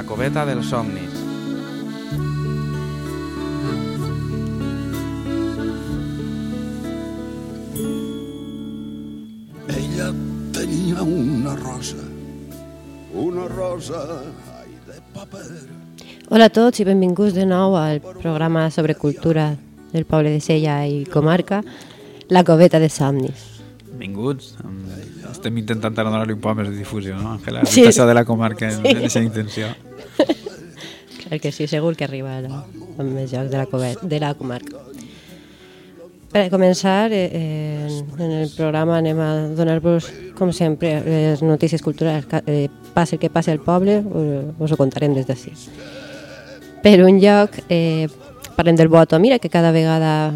La coveta dels somnis. Ella tenia una rosa, una rosa ai, de paper. Hola a tots i benvinguts de nou al programa sobre cultura del poble de Sella i comarca, La Coveta de Somnis. Benvinguts. Estem intentant ara donar-li un poc més de difusió, no, Àngela? Sí. Sí. de la comarca, sí. en aquesta intenció. Clar que sí, segur que arribarà amb més jocs de la, de la comarca. Per a començar, eh, en el programa anem a donar-vos, com sempre, les notícies culturals. Eh, passi el que passi al poble, us, ho contarem des d'ací. Per un lloc, eh, parlem del Boto Mira, que cada vegada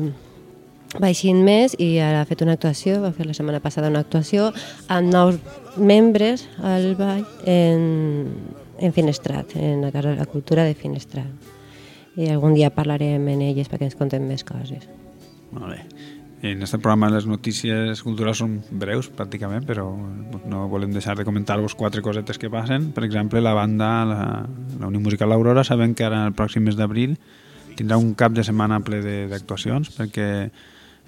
va eixint més i ara ha fet una actuació, va fer la setmana passada una actuació amb nous membres al ball en, en Finestrat, en la Casa de la Cultura de Finestrat. I algun dia parlarem en elles perquè ens conten més coses. Molt bé. En este programa les notícies culturals són breus, pràcticament, però no volem deixar de comentar-vos quatre cosetes que passen. Per exemple, la banda, la, la Unió Musical Aurora, sabem que ara el pròxim mes d'abril tindrà un cap de setmana ple d'actuacions, perquè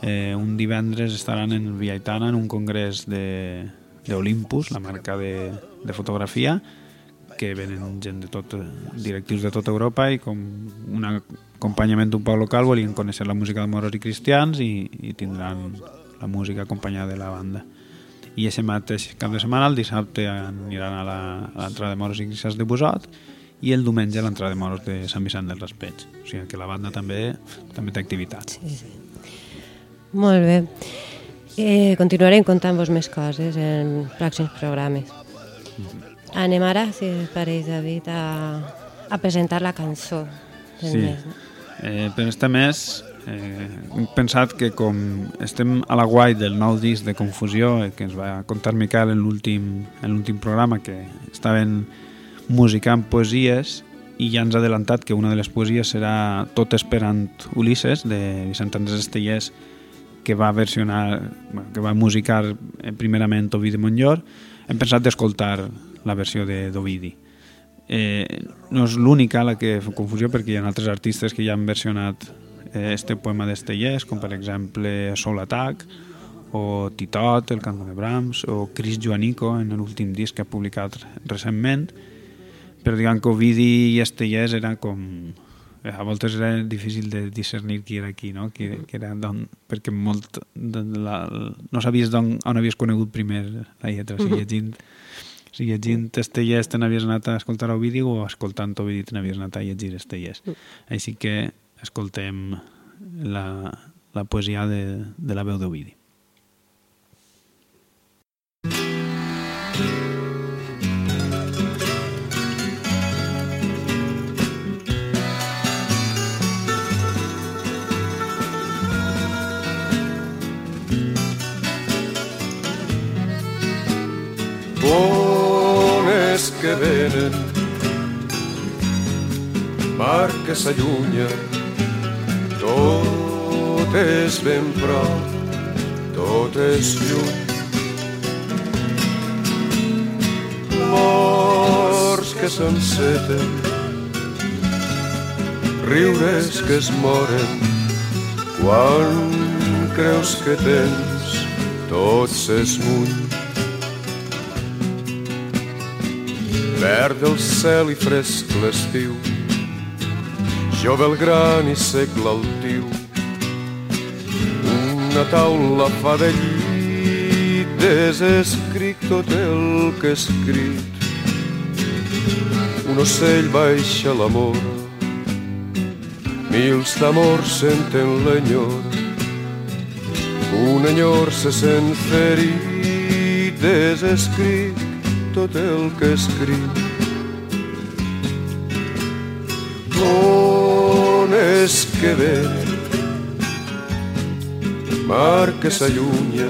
eh, un divendres estaran en Via Aitana en un congrés de- d'Olympus, la marca de, de fotografia, que venen gent de tot, directius de tota Europa i com un acompanyament d'un poble local volien conèixer la música de moros i cristians i, i tindran la música acompanyada de la banda. I aquest mateix cap de setmana, el dissabte, aniran a l'entrada de moros i cristians de Busot i el diumenge a l'entrada de moros de Sant Vicent del Raspeig. O sigui que la banda també també té activitats. Sí, sí. Molt bé. Eh, continuarem contant-vos més coses en pròxims programes. Anem ara, si us pareix, David, a, a presentar la cançó Sí. mes. no? Eh, per este mes eh, hem pensat que com estem a la guai del nou disc de Confusió eh, que ens va contar Miquel en l'últim programa que estaven musicant poesies i ja ens ha adelantat que una de les poesies serà Tot esperant Ulisses de Vicent Andrés Estellers que va versionar, que va musicar eh, primerament Ovidi Montllor hem pensat d'escoltar la versió de d'Ovidi. Eh, no és l'única la que fa confusió perquè hi ha altres artistes que ja han versionat eh, este poema d'Estellers, com per exemple Soul Attack, o Titot, el canto de Brahms, o Chris Joanico en l'últim disc que ha publicat recentment, però diguem que Ovidi i Estellers era com... eh, A voltes era difícil de discernir qui era qui, no? Qui, qui era d'on, perquè molt, de la, no sabies d'on on havies conegut primer la lletra, si llegint si llegint Estellers te n'havies anat a escoltar Ovidi o escoltant Ovidi te n'havies anat a llegir Estellers. Així que escoltem la, la poesia de, de la veu d'Ovidi. Bones que venen, mar que s'allunya, tot és ben prop, tot és lluny. Morts que s'enceten, riures que es moren, quan creus que tens tot s'esmuny. Verd el cel i fresc l'estiu, jove el gran i sec l'altiu. Una taula fa de llit, desescric tot el que he escrit. Un ocell baixa l'amor, mils d'amors senten l'enyor. Un enyor se sent ferit, desescric tot el que he escrit. On és que ve? Mar que s'allunya,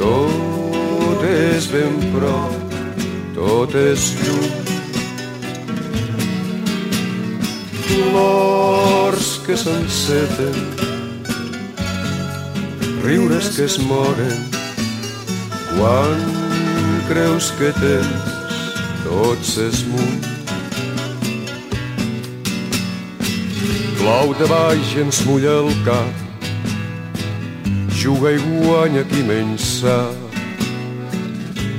tot és ben prop, tot és lluny. Flors que s'enceten, riures que es moren, quan creus que tens tot s'esmuny. Plou de baix ens mulla el cap, juga i guanya qui menys sap.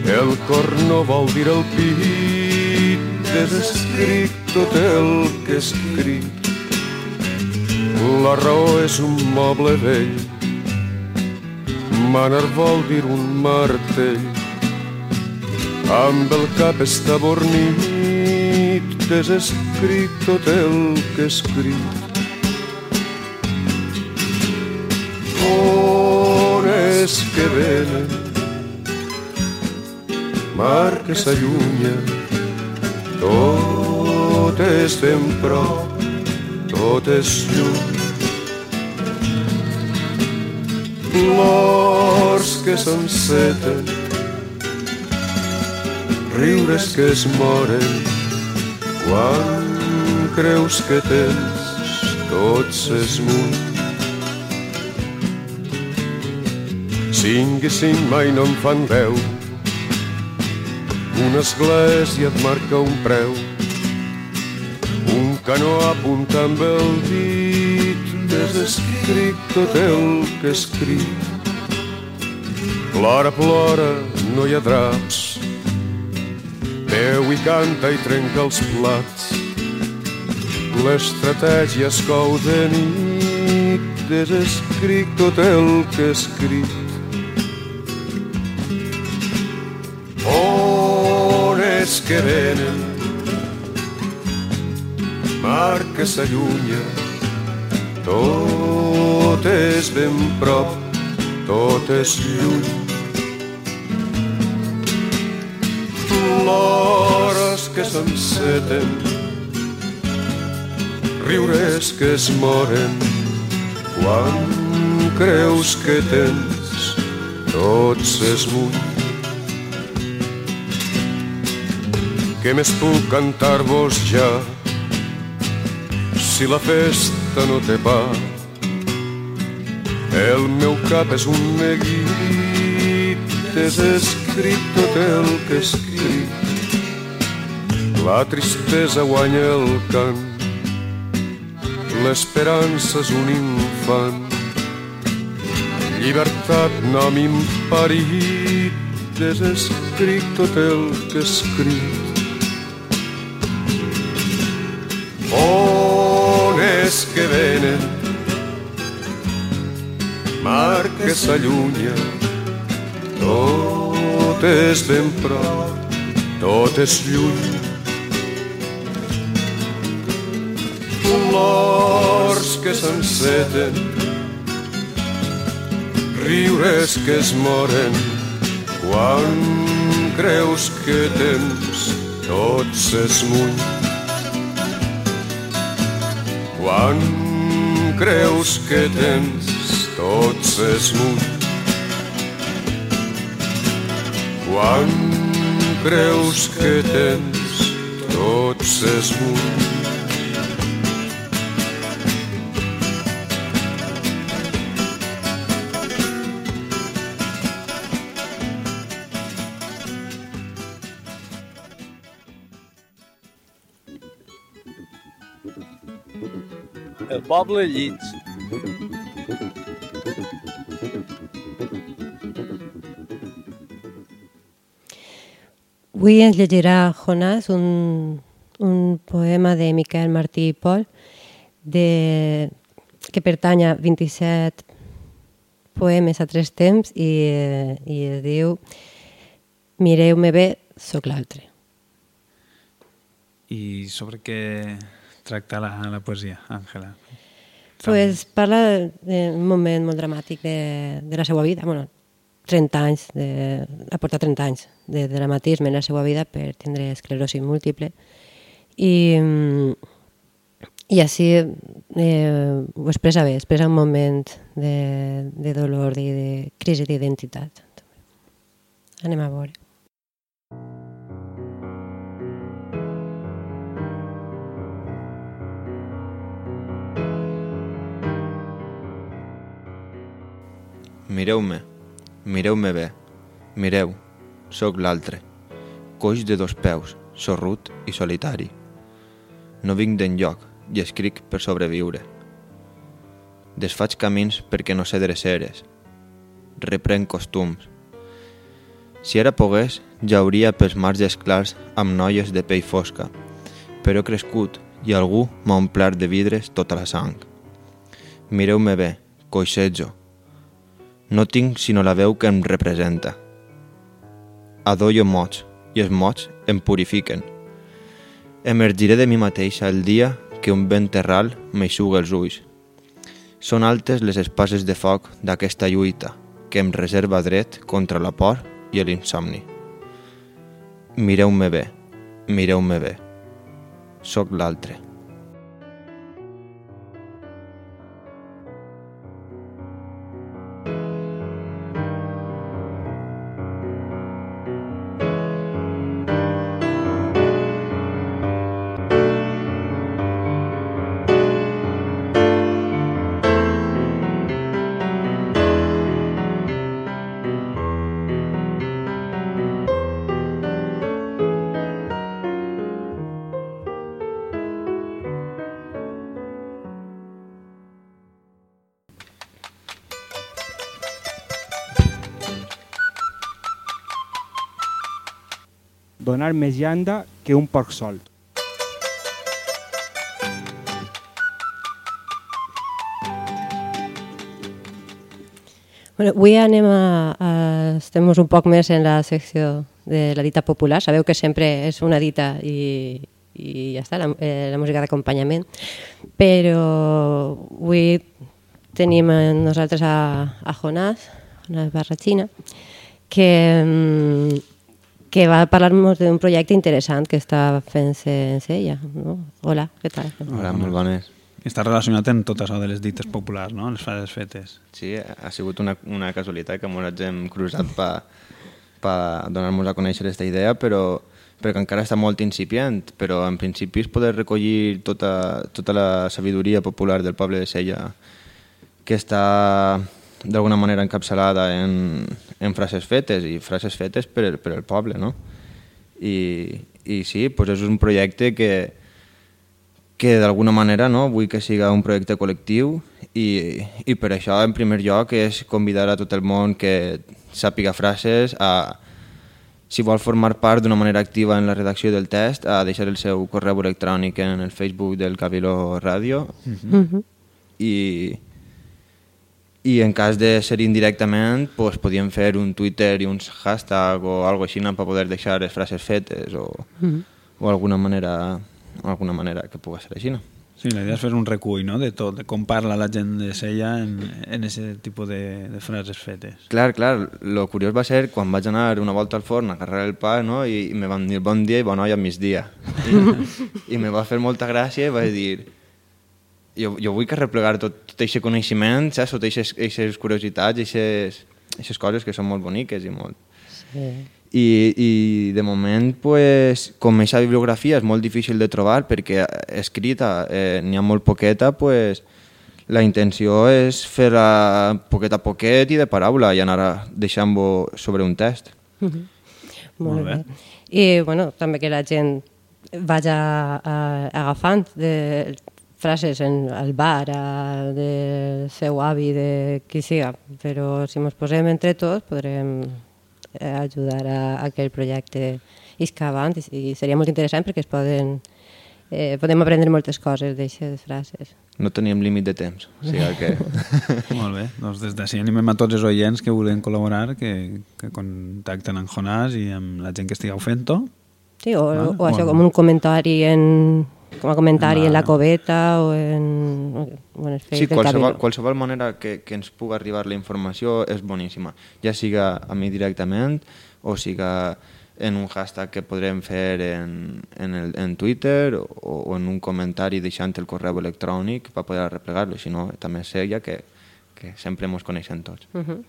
El cor no vol dir el pit, desescric tot el que escric. La raó és un moble vell, manar vol dir un martell amb el cap està bornit, desescrit tot el que escrit. És que venen? Mar que s'allunya, tot és ben prop, tot és lluny. Flors que s'enceten, riures que es moren, quan creus que tens tot s'esmuny. Cinc i cinc mai no em fan veu, una església et marca un preu, un canó apunta amb el dit, desescrit tot el que he escrit. Plora, plora, no hi ha draps, canta i trenca els plats. L'estratègia es cou de nit, desescric tot el que he escrit. On és que venen? Mar que s'allunya, tot és ben prop, tot és lluny. S'enceten, riures que es moren, quan creus que tens, tot s'esmuny. Què més puc cantar-vos ja si la festa no té pa? El meu cap és un neguit, és escrit tot el que escrit. La tristesa guanya el cant, l'esperança és un infant. Llibertat, nom imparit, és escrit tot el que he escrit. On és que venen? Mar que s'allunya, tot és ben prop, tot és lluny. Que s'enceten, riures que es moren, quan creus que tens, tot s'esmuny. Quan creus que tens, tot s'esmuny. Quan creus que tens, tot s'esmuny. Poble llits. Avui ens llegirà Jonàs un, un poema de Miquel Martí i Pol de, que pertany a 27 poemes a tres temps i, i es diu Mireu-me bé, sóc l'altre. I sobre què tracta la, la poesia, Àngela? Pues parla d'un moment molt dramàtic de, de la seva vida, bueno, 30 anys, de, ha portat 30 anys de dramatisme en la seva vida per tindre esclerosi múltiple i, i així eh, ho expressa bé, expressa un moment de, de dolor i de crisi d'identitat. Anem a veure. Mireu-me, mireu-me bé, mireu, sóc l'altre, coix de dos peus, sorrut i solitari. No vinc d'enlloc i escric per sobreviure, Desfaig camins perquè no sé dreceres. Reprenc costums. Si ara pogués, jauria pels marges clars amb noies de pell fosca, però he crescut i algú m'ha omplert de vidres tota la sang. Mireu-me bé, coixejo. No tinc sinó la veu que em representa. Adollo mots, i els mots em purifiquen. Emergiré de mi mateixa el dia que un vent terral m'eixuga els ulls. Són altes les espases de foc d'aquesta lluita que em reserva dret contra la por i l'insomni. Mireu-me bé, mireu-me bé. Soc l'altre. Donar més llanda que un porc solt. Bueno, avui anem a, a... estem un poc més en la secció de la dita popular. Sabeu que sempre és una dita i, i ja està, la, eh, la música d'acompanyament. Però avui tenim nosaltres a, a Jonàs, Jonàs Barratxina, que, mm, que va parlar-nos d'un projecte interessant que està fent-se ella. No? Hola, què tal? Hola, molt bones. Està relacionat amb tot això de les dites populars, no? les frases fetes. Sí, ha sigut una, una casualitat que ens hem cruzat per pa donar-nos a conèixer aquesta idea, però perquè encara està molt incipient, però en principi és poder recollir tota, tota la sabidoria popular del poble de Sella que està d'alguna manera encapçalada en, en frases fetes i frases fetes per, per el poble, no? I, i sí, doncs és un projecte que, que d'alguna manera no, vull que siga un projecte col·lectiu i, i per això en primer lloc és convidar a tot el món que sàpiga frases a si vol formar part d'una manera activa en la redacció del test a deixar el seu correu electrònic en el Facebook del Cabiló Ràdio Mm -hmm. i, i en cas de ser indirectament pues, podíem fer un Twitter i uns hashtag o algo així per poder deixar les frases fetes o, Mm -hmm. o alguna manera alguna manera que pugui ser així. No? Sí, la idea és fer un recull no? de tot, de com parla la gent de Sella en, en aquest tipus de, de frases fetes. Clar, clar, lo curiós va ser quan vaig anar una volta al forn a agarrar el pa no? i, i me van dir bon dia i bona olla al migdia. I, i me va fer molta gràcia i vaig dir jo, jo vull que replegar tot, tot aquest coneixement, saps? Tot aquestes curiositats, aquestes coses que són molt boniques i molt... Sí. I, i de moment, pues, com aquesta bibliografia és molt difícil de trobar perquè escrita eh, n'hi ha molt poqueta, pues, la intenció és fer-la poquet a poquet i de paraula i anar deixant-ho sobre un test. Mm -hmm. Molt, Molt bé. bé. I bueno, també que la gent vaja uh, agafant de frases en el bar a, del seu avi, de qui siga, però si ens posem entre tots podrem eh, ajudar a, a que el projecte isca avant i, i seria molt interessant perquè es poden, eh, podem aprendre moltes coses d'aixes frases. No teníem límit de temps, o sigui que... Molt bé, doncs des d'ací animem a tots els oients que vulguin col·laborar, que, que contacten amb Jonàs i amb la gent que estigueu fent-ho. Sí, o, Val, o això o- com un comentari en com a comentari Val. en la coveta o en, o en el Sí, Facebook del qualsevol, qualsevol manera que, que ens pugui arribar la informació és boníssima, ja siga a mi directament o siga en un hashtag que podrem fer en, en, el, en Twitter o, o en un comentari deixant el correu electrònic per poder replegar-lo, si no també sé ja que, que sempre ens coneixem tots. Mhm.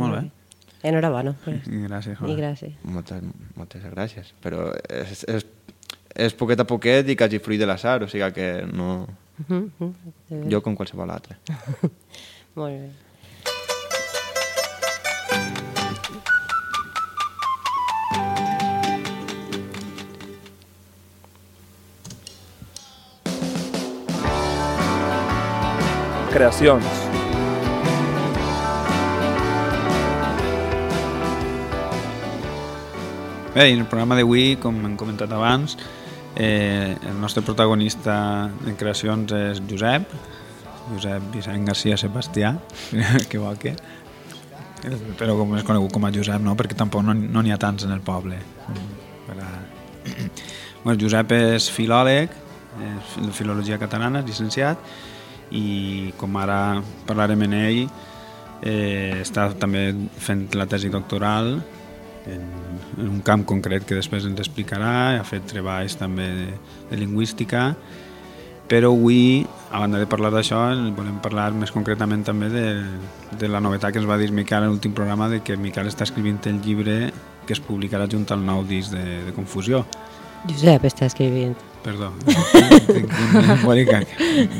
Molt bé. Enhorabona. Pues. I gràcies, I gràcies. Moltes, moltes gràcies, però és, és, és poquet a poquet i quasi fruit de l'atzar, o sigui que no... Mhm, mhm. De Jo com qualsevol altre. Molt bé. Creacions. Bé, i el programa d'avui, com hem comentat abans, eh, el nostre protagonista en creacions és Josep, Josep Vicent García Sebastià, que bo que però com és conegut com a Josep, no? perquè tampoc no n'hi no ha tants en el poble. Per a... bueno, Josep és filòleg, és de filologia catalana, llicenciat, i com ara parlarem en ell, eh, està també fent la tesi doctoral en, en un camp concret que després ens explicarà, ha fet treballs també de, de lingüística, però avui, a banda de parlar d'això, volem parlar més concretament també de, de la novetat que ens va dir Miquel en l'últim programa de que Miquel està escrivint el llibre que es publicarà junt al nou disc de, de Confusió. Josep està escrivint. Perdó.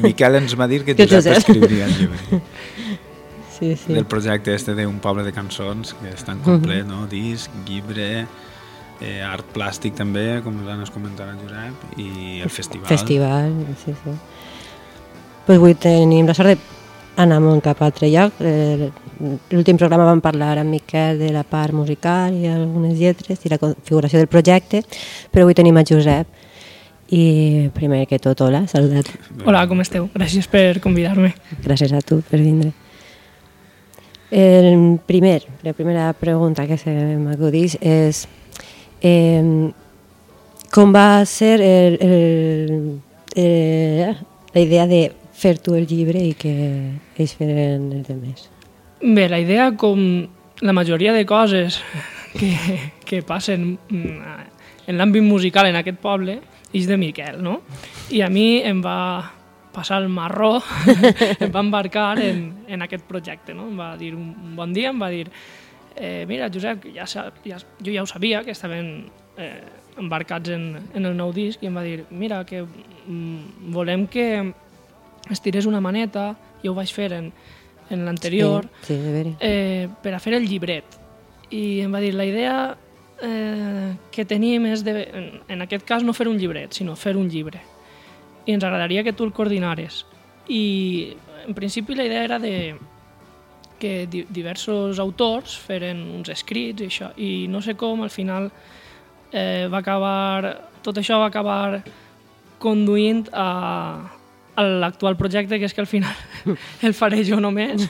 Miquel ens va dir que Josep. escriuria el llibre Sí, sí. del projecte este d'un poble de cançons que és tan complet, no? Disc, llibre, eh, art plàstic també, com ens comentarà Josep, i el festival. Festival, sí, sí. Pues avui tenim la sort d'anar molt cap a altre lloc. Eh, L'últim programa vam parlar amb Miquel de la part musical i algunes lletres i la configuració del projecte, però avui tenim a Josep. I primer que tot, hola, saludat. Hola, com esteu? Gràcies per convidar-me. Gràcies a tu per vindre. El primer, la primera pregunta que se m'acudís és eh, com va ser el, el, eh, la idea de fer tu el llibre i que ells feren els altres? Bé, la idea, com la majoria de coses que, que passen mm, en l'àmbit musical en aquest poble, és de Miquel, no? I a mi em va passar el marró, em va embarcar en, en aquest projecte, no? Em va dir un, un bon dia, em va dir eh, mira, Josep, ja, sap, ja, jo ja ho sabia, que estaven eh, embarcats en, en el nou disc, i em va dir, mira, que mm, volem que estires una maneta, jo ho vaig fer en, en l'anterior, Sí, sí, eh, per a fer el llibret. I em va dir, la idea eh, que tenim és, de, en, en aquest cas, no fer un llibret, sinó fer un llibre. I ens agradaria que tu el coordinares. I, en principi, la idea era de que di diversos autors feren uns escrits i això, i no sé com, al final eh, va acabar, tot això va acabar conduint a, a l'actual projecte, que és que al final el faré jo només.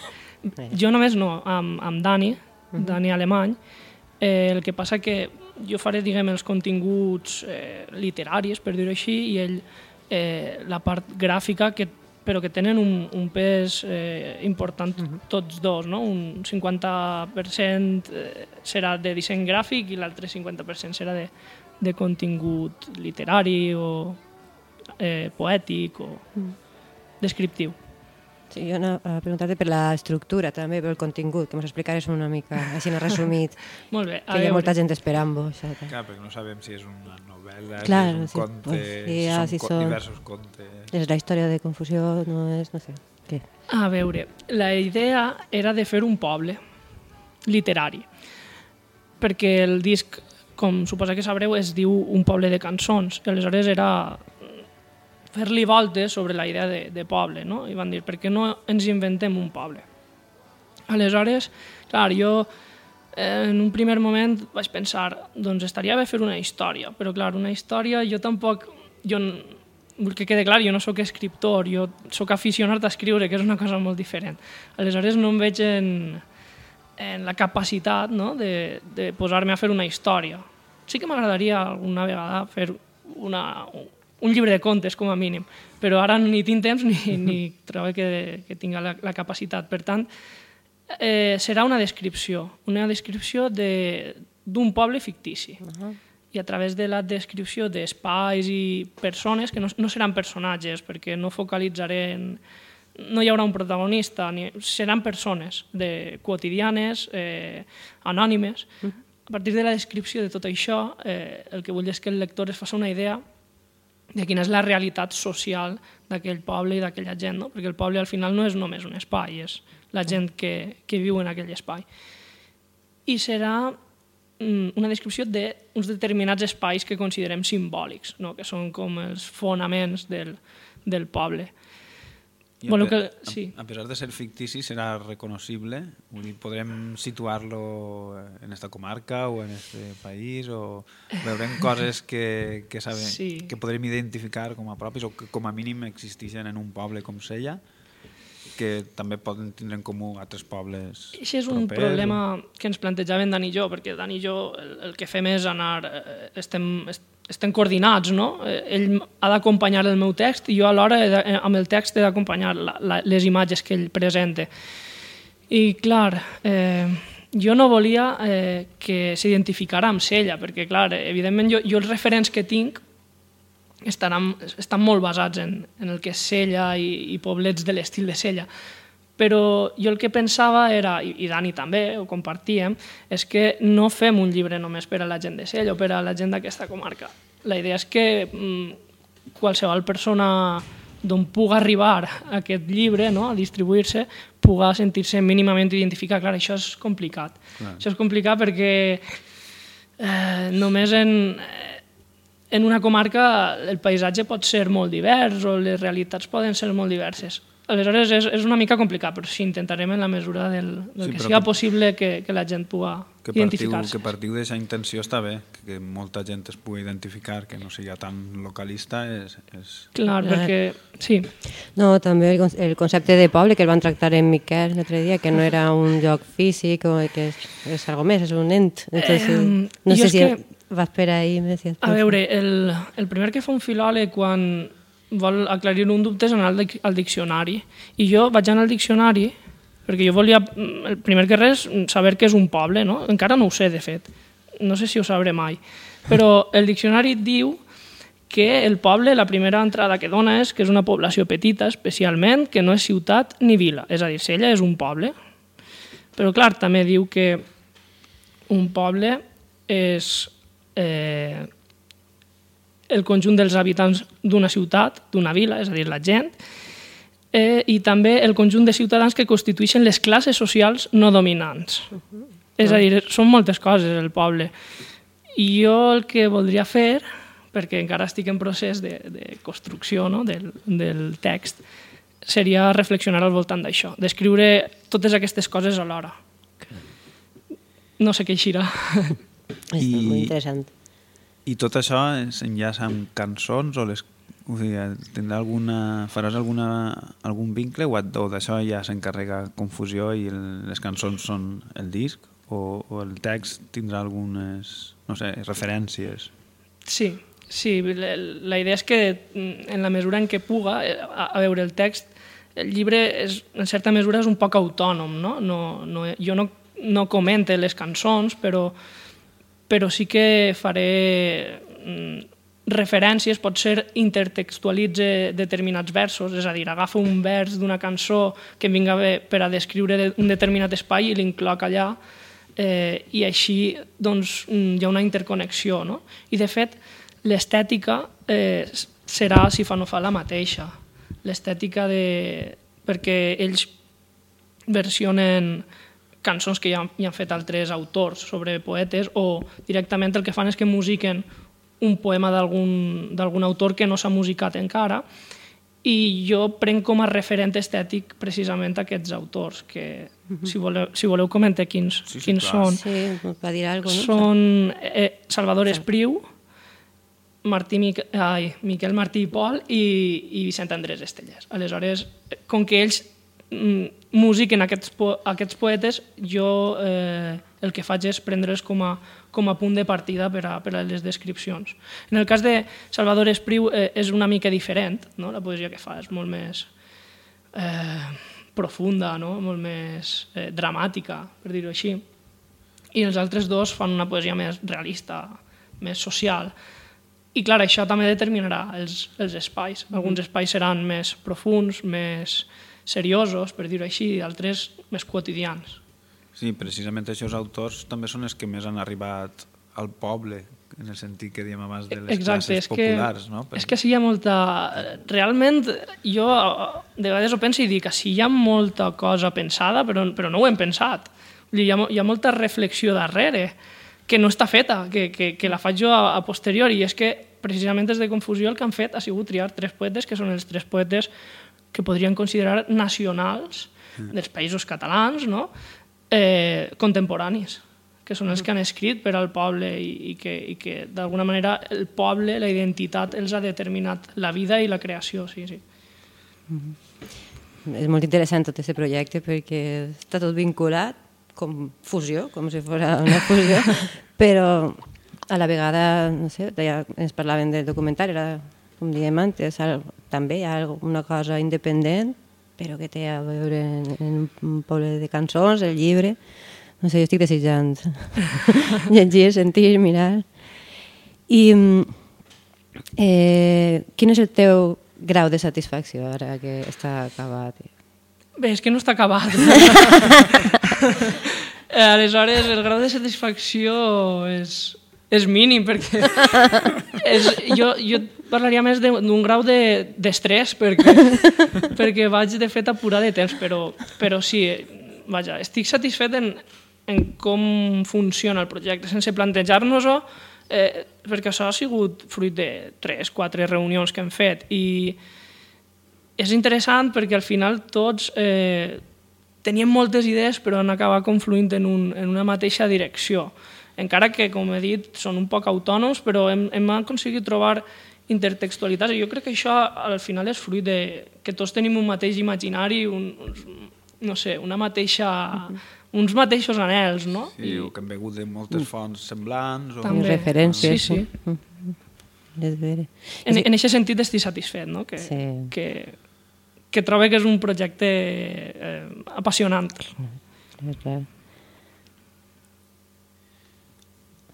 Jo només no, amb, amb Dani, Dani Alemany. Eh, el que passa que jo faré, diguem, els continguts eh, literaris, per dir-ho així, i ell eh, la part gràfica, que, però que tenen un, un pes eh, important tots dos, no? Un 50% eh, serà de disseny gràfic i l'altre 50% serà de, de contingut literari o eh, poètic o descriptiu. Sí, jo anava a preguntar-te per la estructura també, pel contingut, que ens explicares una mica, així en resumit, Molt bé, que hi ha veure. molta gent esperant-ho. Això. Clar, perquè no sabem si és una novel·la, Claro, si és sí. un conte, Pues, sí, si ah, són si co- són- diversos contes... És la història de confusió, no és, no sé, què? A veure, la idea era de fer un poble literari, perquè el disc, com suposa que sabreu, es diu Un poble de cançons, i aleshores era fer-li voltes sobre la idea de, de poble, no? I van dir, per què no ens inventem un poble? Aleshores, clar, jo eh, en un primer moment vaig pensar, doncs estaria bé fer una història, però clar, una història jo tampoc, jo vull que quede clar, jo no sóc escriptor, jo sóc aficionat a escriure, que és una cosa molt diferent. Aleshores no em veig en, en la capacitat no? de, de posar-me a fer una història. Sí que m'agradaria alguna vegada fer una, un llibre de contes, com a mínim, però ara ni tinc temps ni, ni trobo que, que tinga la, la capacitat. Per tant, eh, serà una descripció, una descripció de- d'un poble fictici. Uh -huh. I a través de la descripció d'espais i persones, que no, no seran personatges, perquè no focalitzaré en... No hi haurà un protagonista, ni, seran persones de, quotidianes, eh, anònimes. Uh -huh. A partir de la descripció de tot això, eh, el que vull és que el lector es faci una idea de quina és la realitat social d'aquell poble i d'aquella gent, no? perquè el poble al final no és només un espai, és la gent que, que viu en aquell espai. I serà mm, una descripció d'uns determinats espais que considerem simbòlics, no? que són com els fonaments del, del poble. Pe- que- sí. a, pesar de ser fictici serà reconocible, vull dir, podrem situar-lo en esta comarca o en este país o veurem coses que, que, sabem, Sí. que podrem identificar com a propis o que com a mínim existeixen en un poble com Sella que també poden tindre en comú altres pobles Això és un propers, problema que ens plantejaven Dani i jo, perquè Dani i jo el, el que fem és anar... eh, Estem, est- estem coordinats, no? Eh, Ell ha d'acompanyar el meu text i jo alhora eh, amb el text he d'acompanyar les imatges que ell presenta. I clar, eh, jo no volia eh, que s'identificara amb Sella, perquè clar, evidentment jo, jo els referents que tinc estaran, estan molt basats en, en el que és Sella i, i poblets de l'estil de Sella. Però jo el que pensava era, i, Dani també, ho compartíem, és que no fem un llibre només per a la gent de Sella o per a la gent d'aquesta comarca. La idea és que mm, qualsevol persona d'on puga arribar aquest llibre no, a distribuir-se puga sentir-se mínimament identificat. Clar, això és complicat. Clar. Això és complicat perquè eh, només en, en una comarca el paisatge pot ser molt divers o les realitats poden ser molt diverses. Aleshores és, és una mica complicat, però sí, intentarem en la mesura del, del Sí, que siga que- possible que, que la gent partiu, identificar-se. que partiu d'aquesta intenció està bé, que, que molta gent es pugui identificar, que no sigui tan localista, és, és... Clar, Clar. perquè... Sí, No, també el, el concepte de poble que el van tractar en Miquel l'altre dia, que no era un lloc físic o que és, és algo més, és un ent. Entonces, Em, no jo sé és si que- vas per ahí. Me decías, A veure, el, el primer que fa un filòleg quan vol aclarir un dubte és anar al, dic- al diccionari. I jo vaig anar al diccionari perquè jo volia, mm, el primer que res, saber què és un poble, no? Encara no ho sé, de fet. No sé si ho sabré mai. Però el diccionari diu que el poble, la primera entrada que dona és que és una població petita, especialment, que no és ciutat ni vila. És a dir, Sella és un poble. Però, clar, també diu que un poble és eh, el conjunt dels habitants d'una ciutat, d'una vila, és a dir, la gent, eh, i també el conjunt de ciutadans que constitueixen les classes socials no dominants. És a dir, són moltes coses el poble. I jo el que voldria fer, perquè encara estic en procés de, de construcció no? del, del text, seria reflexionar al voltant d'això, descriure totes aquestes coses alhora. No sé què eixirà. Està I- molt interessant. I tot això s'enllaça amb cançons o les o sigui, tindrà alguna, faràs alguna, algun vincle o, o d'això ja s'encarrega confusió i el, les cançons són el disc o, o el text tindrà algunes no sé, referències Sí, sí, la, la idea és que mm, en la mesura en què puga, eh, a, a veure, el text, el llibre és, en certa mesura és un poc autònom, no? no, no jo no, no comente les cançons, però, però sí que faré mm, referències, pot ser intertextualitze determinats versos, és a dir, agafo un vers d'una cançó que em vinga bé per a descriure de- un determinat espai i l'incloc allà, eh, i així doncs, mm, hi ha una interconnexió. No? I, de fet, l'estètica eh, serà, si fa no fa, la mateixa. L'estètica de... perquè ells versionen cançons que ja, ja han fet altres autors sobre poetes o directament el que fan és que musiquen un poema d'algun d'algun autor que no s'ha musicat encara i jo prenc com a referent estètic precisament aquests autors que si voleu, si voleu comentar quins, Sí, sí, quins clar. són Sí, va dir alguna cosa, no? són eh, Salvador Espriu, Martí Mique, ai, Miquel Martí i Pol i, i Vicent Andrés Estellers. Aleshores, com que ells mm, musiquen aquests, po aquests poetes, jo eh, el que faig és prendre'ls com a, com a punt de partida per a, per a les descripcions. En el cas de Salvador Espriu eh, és una mica diferent, no? la poesia que fa és molt més eh, profunda, no? molt més eh, dramàtica, per dir-ho així i els altres dos fan una poesia més realista, més social. I clar, això també determinarà els, els espais. Alguns espais seran més profuns, més seriosos, per dir-ho així, i altres més quotidians. Sí, precisament aquests autors també són els que més han arribat al poble, en el sentit que diem abans de les Exacte, classes és que, populars, no? és que sí hi ha molta... Realment, jo eh, de vegades ho penso i dic que sí hi ha molta cosa pensada, però, però no ho hem pensat. Dir, Hi ha, hi ha molta reflexió darrere que no està feta, que, que, que la faig jo a, a posteriori, i és que precisament des de Confusió el que han fet ha sigut triar tres poetes, que són els tres poetes que podrien considerar nacionals dels països catalans, no? eh, contemporanis, que són els que han escrit per al poble i, i que, i que d'alguna manera el poble, la identitat, els ha determinat la vida i la creació, sí, sí. És molt interessant tot aquest projecte perquè està tot vinculat com fusió, com si fos una fusió, però a la vegada, no sé, ja ens parlaven del documental, era, com diem antes, també hi ha una cosa independent, però que té a veure en, en un poble de cançons, el llibre, no sé, jo estic desitjant llegir, sentir, mirar. I mm, eh, quin és el teu grau de satisfacció ara que està acabat? Bé, és que no està acabat. Eh, Aleshores, el grau de satisfacció és, és mínim, perquè és, jo, jo parlaria més de- d'un grau de- d'estrès, perquè, perquè vaig, de fet, apurar de temps, però, però sí, vaja, estic satisfet en, en com funciona el projecte, sense plantejar-nos-ho, eh, perquè això ha sigut fruit de tres, quatre reunions que hem fet, i és interessant perquè al final tots eh, teníem moltes idees però han acabat confluint en, un, en una mateixa direcció. Encara que, com he dit, són un poc autònoms, però hem, hem aconseguit trobar intertextualitats i jo crec que això al final és fruit de que tots tenim un mateix imaginari, un, uns, no sé, una mateixa, uns mateixos anels, no? Sí, o que han begut de moltes fonts semblants. O... També. referències. Sí, sí. Mm. És vera. En, en aquest sentit estic satisfet, no? Que, Sí. que, que trobo que és un projecte eh, apassionant. És clar.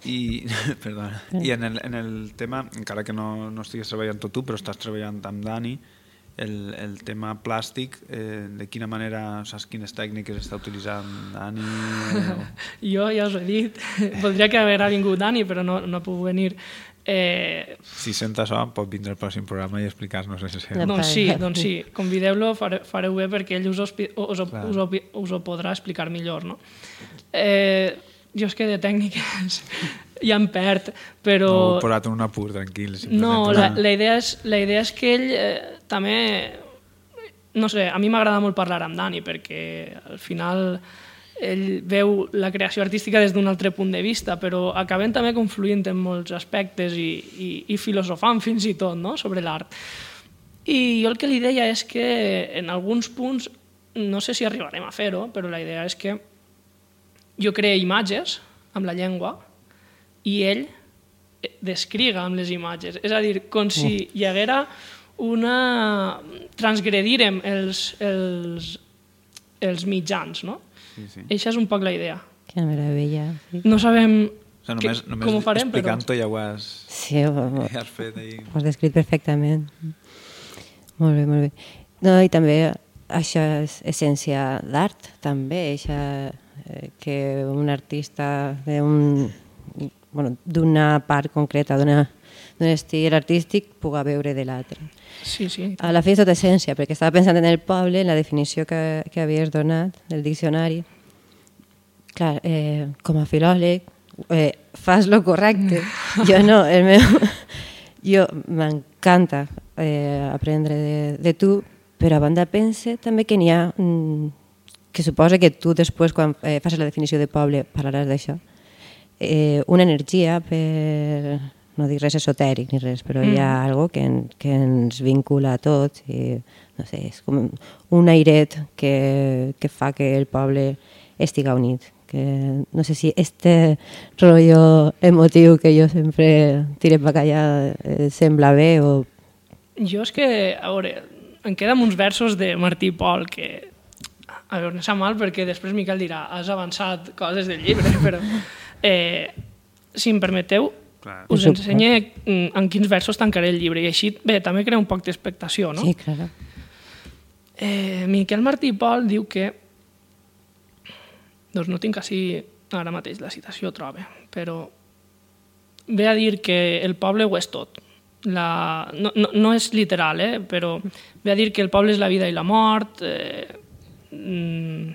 I, perdona, i en, el, en el tema, encara que no, no estigues treballant tot tu, però estàs treballant amb Dani, el, el tema plàstic, eh, de quina manera, saps quines tècniques està utilitzant Dani? O... Jo ja us ho he dit, voldria que haguera vingut Dani, però no, no pogut venir. Eh, Si sent això, pot vindre al pròxim programa i explicar-nos això. La doncs sí, doncs sí, convideu-lo, fare, fareu bé perquè ell us ho, us, ho, us, ho, us ho podrà explicar millor, no? Eh, jo és que de tècniques ja em perd, però... No he posat en un apur, tranquil. No, la, la, idea és, la idea és que ell eh, també... No sé, a mi m'agrada molt parlar amb Dani perquè al final ell veu la creació artística des d'un altre punt de vista, però acabem també confluint en molts aspectes i, i, i filosofant fins i tot no? sobre l'art. I jo el que li deia és que en alguns punts, no sé si arribarem a fer-ho, però la idea és que jo creo imatges amb la llengua i ell eh, descriga amb les imatges. És a dir, com si hi haguera una... transgredírem els, els, els mitjans, no? Sí, sí. Eixa és un poc la idea. Que meravella. Sí, No sabem O sigui, només, que, només com ho farem, però... explicant-ho ja ho has, sí ho, ho, ja has fet ahí. ho has descrit perfectament. Molt bé, molt bé. No, I també això és essència d'art, també, això, que un artista d'un bueno, d'una part concreta, d'una- d'un estil artístic, puga veure de l'altre. Sí, sí. A la fi és essència, perquè estava pensant en el poble, en la definició que, que havies donat del diccionari. Clar, eh, com a filòleg, eh, fas lo correcte. Jo no, el meu... Jo m'encanta eh, aprendre de, de tu, però a banda pense també que n'hi ha... Mm, que suposa que tu després, quan eh, fas la definició de poble, parlaràs d'això, eh, una energia per no dic res esotèric ni res, però mm. hi ha algo que, en, que ens vincula a tots i no sé, és com un airet que, que fa que el poble estiga unit que no sé si este rotllo emotiu que jo sempre tirem bacallà eh, sembla bé o Jo és que, a veure, em queden uns versos de Martí Pol que, a veure, no sap mal perquè després Miquel dirà has avançat coses del llibre, però eh, si em permeteu, Clar. us ensenye mm, en quins versos tancaré el llibre i així, bé, també crea un poc d'expectació, no? sí, clar. Eh, Miquel Martí Pol diu que doncs no tinc així ara mateix la citació trobe, però ve a dir que el poble ho és tot. La, no, no, no és literal, eh? però ve a dir que el poble és la vida i la mort, eh, mm,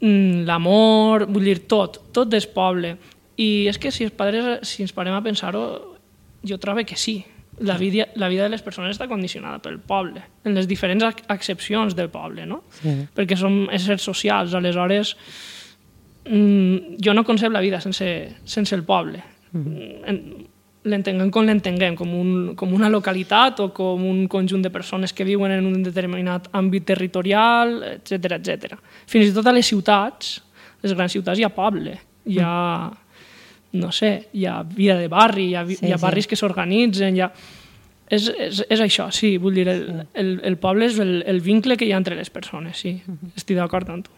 mm, l'amor, vull dir, tot, tot és poble. I és que si, els padres, si ens parem a pensar-ho, jo trobo que sí. La vida, la vida de les persones està condicionada pel poble, en les diferents ac accepcions del poble, no? Sí. Perquè som éssers socials, aleshores mm, jo no concep la vida sense, sense el poble. Mm. L'entenguem com l'entenguem, com, un, com una localitat o com un conjunt de persones que viuen en un determinat àmbit territorial, etc etc. Fins i tot a les ciutats, les grans ciutats, hi ha poble, hi ha, no sé, hi ha vida de barri, hi ha, Sí, hi ha sí. barris que s'organitzen, hi ha... És, és, és això, sí, vull dir, el, el, el poble és el, el vincle que hi ha entre les persones, sí, estic d'acord amb tu.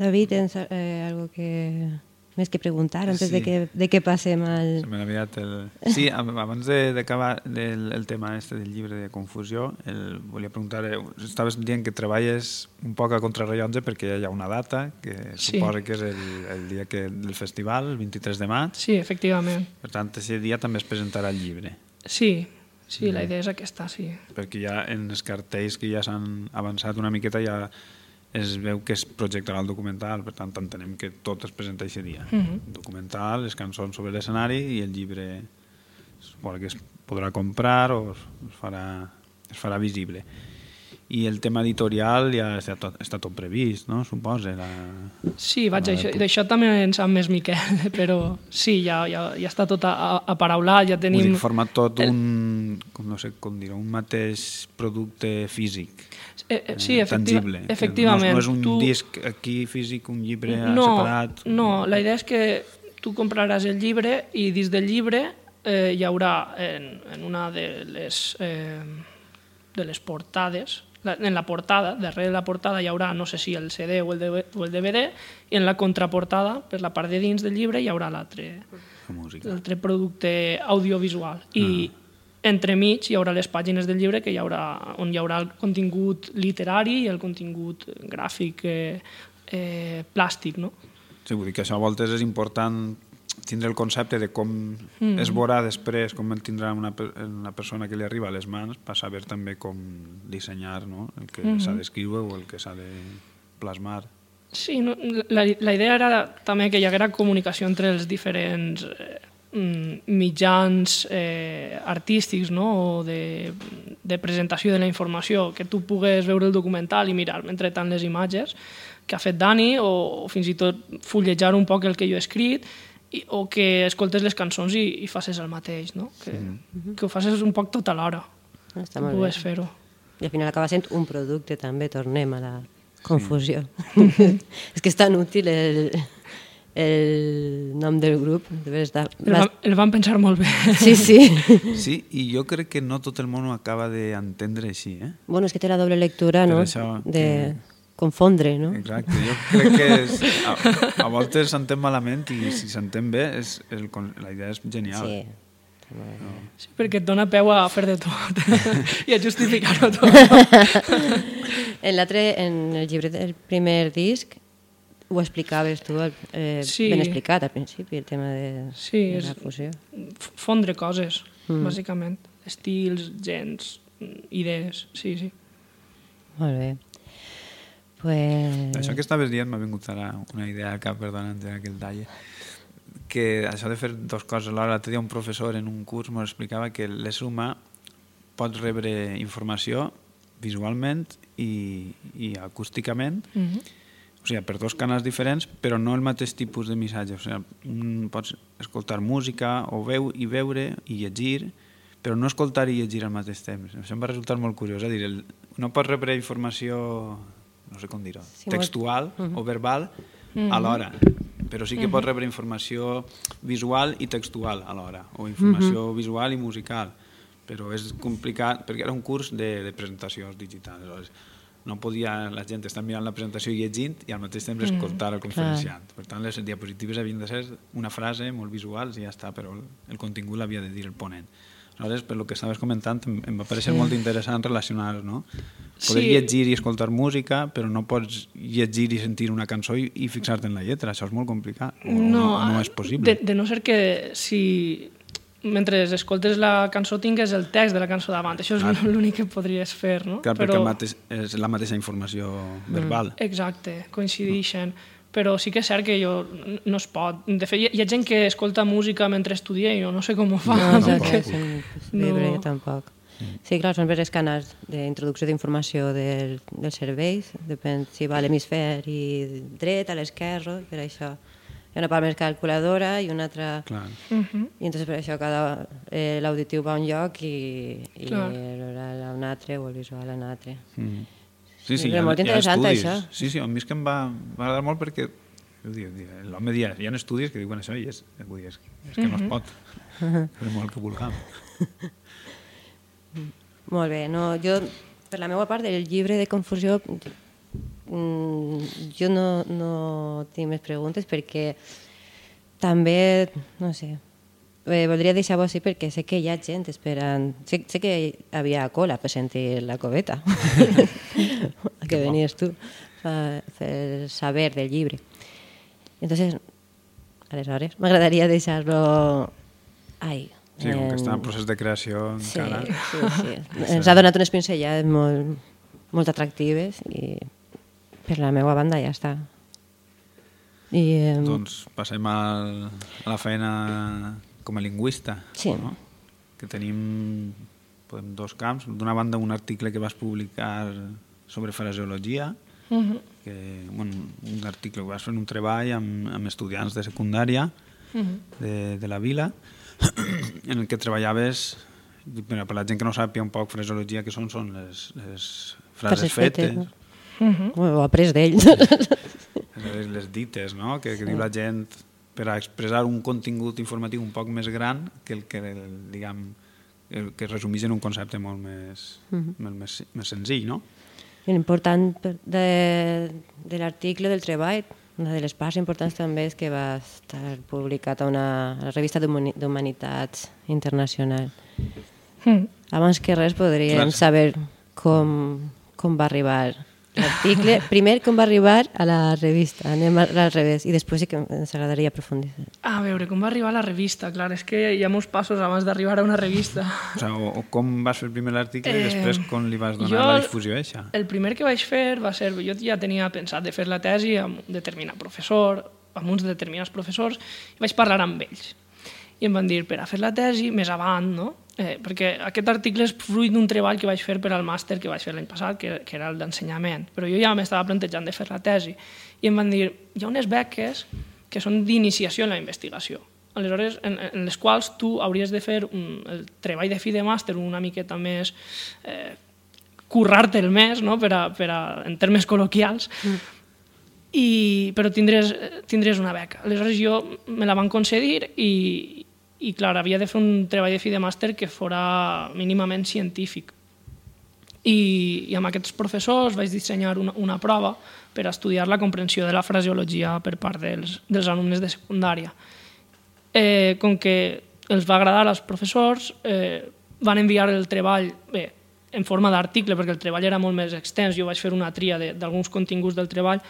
David, tens eh, algo que més que preguntar antes Sí. de, que, de que passem al... Se me n'ha aviat el... Sí, ab- abans de- d'acabar el, el tema este del llibre de confusió, el, volia preguntar, eh, estaves dient que treballes un poc a contrarrellotge perquè hi ha una data, que Sí. suposa que és el, el dia que, del festival, el 23 de maig, Sí, efectivament. per tant, aquest dia també es presentarà el llibre, Sí, sí, la idea és aquesta, sí. perquè ja en els cartells que ja s'han avançat una miqueta ja es veu que es projectarà el documental, per tant entenem que tot es presenta aquest dia. Mhm. El documental, les cançons sobre l'escenari i el llibre suposo que es podrà comprar o es, farà, es farà visible. I el tema editorial ja està tot, està tot previst, no? Suposa. La... Sí, vaig, això, tu- d'això també en sap més Miquel, però sí, ja, ja, ja està tot a- a- aparaulat, ja Tenim... Vull dir, forma tot el- un, com no sé com dir un mateix producte físic. Eh, eh, sí, efectiva, tangible. efectivament. No, no és un tu... disc aquí físic, un llibre no, separat. No, la idea és que tu compraràs el llibre i dins del llibre eh, hi haurà en, en una de les, eh, de les portades, la, en la portada, darrere de la portada hi haurà, no sé si el CD o el, DV o el DVD, i en la contraportada, per la part de dins del llibre, hi haurà l'altre l'altre producte audiovisual. I entremig hi haurà les pàgines del llibre que hi haurà, on hi haurà el contingut literari i el contingut gràfic eh, eh, plàstic, no? Sí, vull dir que això a voltes és important tindre el concepte de com Mm. es veurà després, com el tindrà una, una persona que li arriba a les mans, per saber també com dissenyar no? el que Mhm. s'ha d'escriure o el que s'ha de plasmar. Sí, no, la, la idea era també que hi haguera comunicació entre els diferents eh, mm, mitjans eh, artístics no? o de, de presentació de la informació, que tu pugues veure el documental i mirar mentre tant les imatges que ha fet Dani o, o fins i tot fullejar un poc el que jo he escrit i, o que escoltes les cançons i, i facis el mateix, no? que, que ho facis un poc tot alhora. Està molt Pugues fer-ho. I al final acaba sent un producte també, tornem a la confusió. és que és tan útil el, el nom del grup. De veres, da, El, van, el van pensar molt bé. Sí, sí. Sí, i jo crec que no tot el món ho acaba d'entendre així, eh? Bueno, és que té la doble lectura, Per no? això De que- confondre, no? Exacte, jo crec que és, a, a voltes s'entén malament i si s'entén bé és, el, la idea és genial. Sí. Sí, perquè et dona peu a fer de tot i a justificar-ho tot. En l'altre, en el llibre del primer disc, ho explicaves tu, eh, Sí. ben explicat al principi, el tema de, Sí, de la fusió. Fondre coses, Mm. bàsicament. Estils, gens, idees, sí, sí. Molt bé. Pues... Això que estaves dient m'ha vingut ara una idea al cap, perdona, Antena, que el talle, que això de fer dos coses alhora, l'altre dia un professor en un curs m'ho explicava que l'ésser humà pot rebre informació visualment i, i acústicament, Mm -hmm. O sigui, per dos canals diferents, però no el mateix tipus de missatge. O sigui, un, pots escoltar música o veu i veure i llegir, però no escoltar i llegir al mateix temps. Això em va resultar molt curiós. És a dir, el, no pots rebre informació, no sé com dir-ho, Sí, textual Mhm. o verbal Mhm. alhora, però sí que pots rebre informació visual i textual alhora, o informació visual i musical, però és complicat, perquè era un curs de, de presentacions digitals, aleshores no podia la gent estar mirant la presentació i llegint i al mateix temps escoltar el conferenciant. Per tant, les diapositives havien de ser una frase molt visuals i ja està, però el, contingut l'havia de dir el ponent. Aleshores, per lo que estaves comentant, em, va parèixer molt interessant relacionar, no? Poder Sí. llegir i escoltar música, però no pots llegir i sentir una cançó i, i fixar-te en la lletra. Això és molt complicat. O no, no, és possible. De, de no ser que si mentre escoltes la cançó tingues el text de la cançó davant. Això és Clar. l'únic que podries fer, no? Clar, perquè el mateix, és la mateixa informació verbal. Exacte, coincideixen. però sí que és cert que jo no es pot. De fet, hi ha, hi ha gent que escolta música mentre estudia i jo no sé com ho fa. No, no, perquè- és impossible, no. jo tampoc. Sí, clar, són els canals d'introducció d'informació del, dels serveis, depèn si va a l'hemisferi dret, a l'esquerra, per això. Hi ha una part més calculadora i una altra... Clar. Mhm. I entonces per això cada eh, l'auditiu va a un lloc i, i l'oral a un altre o el visual a un altre. Mm. Sí, sí, Sí, hi ha, molt hi ha interessant, estudis. això. Sí, sí, a mi és que em va, va agradar molt perquè l'home dia, hi ha estudis que diuen això i és, vull dir, és, és que no es pot fer molt que vulguem. Molt bé, no, jo, per la meva part, del llibre de confusió, mm, jo no, no tinc més preguntes perquè també, no sé, eh, voldria deixar-ho així perquè sé que hi ha gent esperant... Sé, sé que hi havia cola per sentir la coveta, que venies tu, per, per saber del llibre. Entonces, aleshores, m'agradaria deixar-lo... Ai, Sí, com que està en procés de creació Sí, encara. sí, sí. Ens ha donat unes pinzellades molt, molt atractives i per la meva banda ja està. I, eh, Doncs passem al, a la feina com a lingüista. Sí. No? Que tenim podem, dos camps. D'una banda, un article que vas publicar sobre fraseologia, Mhm. que, bueno, un article que vas fer un treball amb, amb estudiants de secundària Mhm. de, de la vila, en el que treballaves, per, per la gent que no sàpiga un poc fraseologia, que són, són les, les frases Frases fetes, fetes, no? Mhm. ho he après d'ell. les, les dites, no? que, que diu la gent per a expressar un contingut informatiu un poc més gran que el que, el, diguem, el que es resumeix en un concepte molt més, Mhm. molt més, més senzill, no? L'important de, de l'article del treball, una de les parts importants també és que va estar publicat a una a la revista d'Humani- d'Humanitats Internacional. Mhm. Abans que res podríem Clar. saber com, com va arribar l'article. Primer, com va arribar a la revista. Anem al revés. I després sí que ens agradaria aprofundir. A veure, com va arribar a la revista? Clar, és que hi ha molts passos abans d'arribar a una revista. O, sigui, o, o com vas fer primer l'article i Eh, després com li vas donar jo- la difusió a eixa? El primer que vaig fer va ser... Jo ja tenia pensat de fer la tesi amb un determinat professor, amb uns determinats professors, i vaig parlar amb ells. I em van dir, per a fer la tesi, més avant, no? Eh, perquè aquest article és fruit d'un treball que vaig fer per al màster que vaig fer l'any passat, que, que era el d'ensenyament. Però jo ja m'estava plantejant de fer la tesi. I em van dir, hi ha unes beques que són d'iniciació en la investigació. Aleshores, en, en les quals tu hauries de fer un, el treball de fi de màster una miqueta més eh, currar-te'l més, no? per a, per a, en termes col·loquials, i, però tindràs, tindràs una beca. Aleshores jo me la van concedir i, i clar, havia de fer un treball de fi de màster que fora mínimament científic. I, i amb aquests professors vaig dissenyar una, una prova per estudiar la comprensió de la fraseologia per part dels, dels alumnes de secundària. Eh, com que els va agradar als professors, eh, van enviar el treball bé, en forma d'article, perquè el treball era molt més extens, jo vaig fer una tria d'alguns continguts del treball,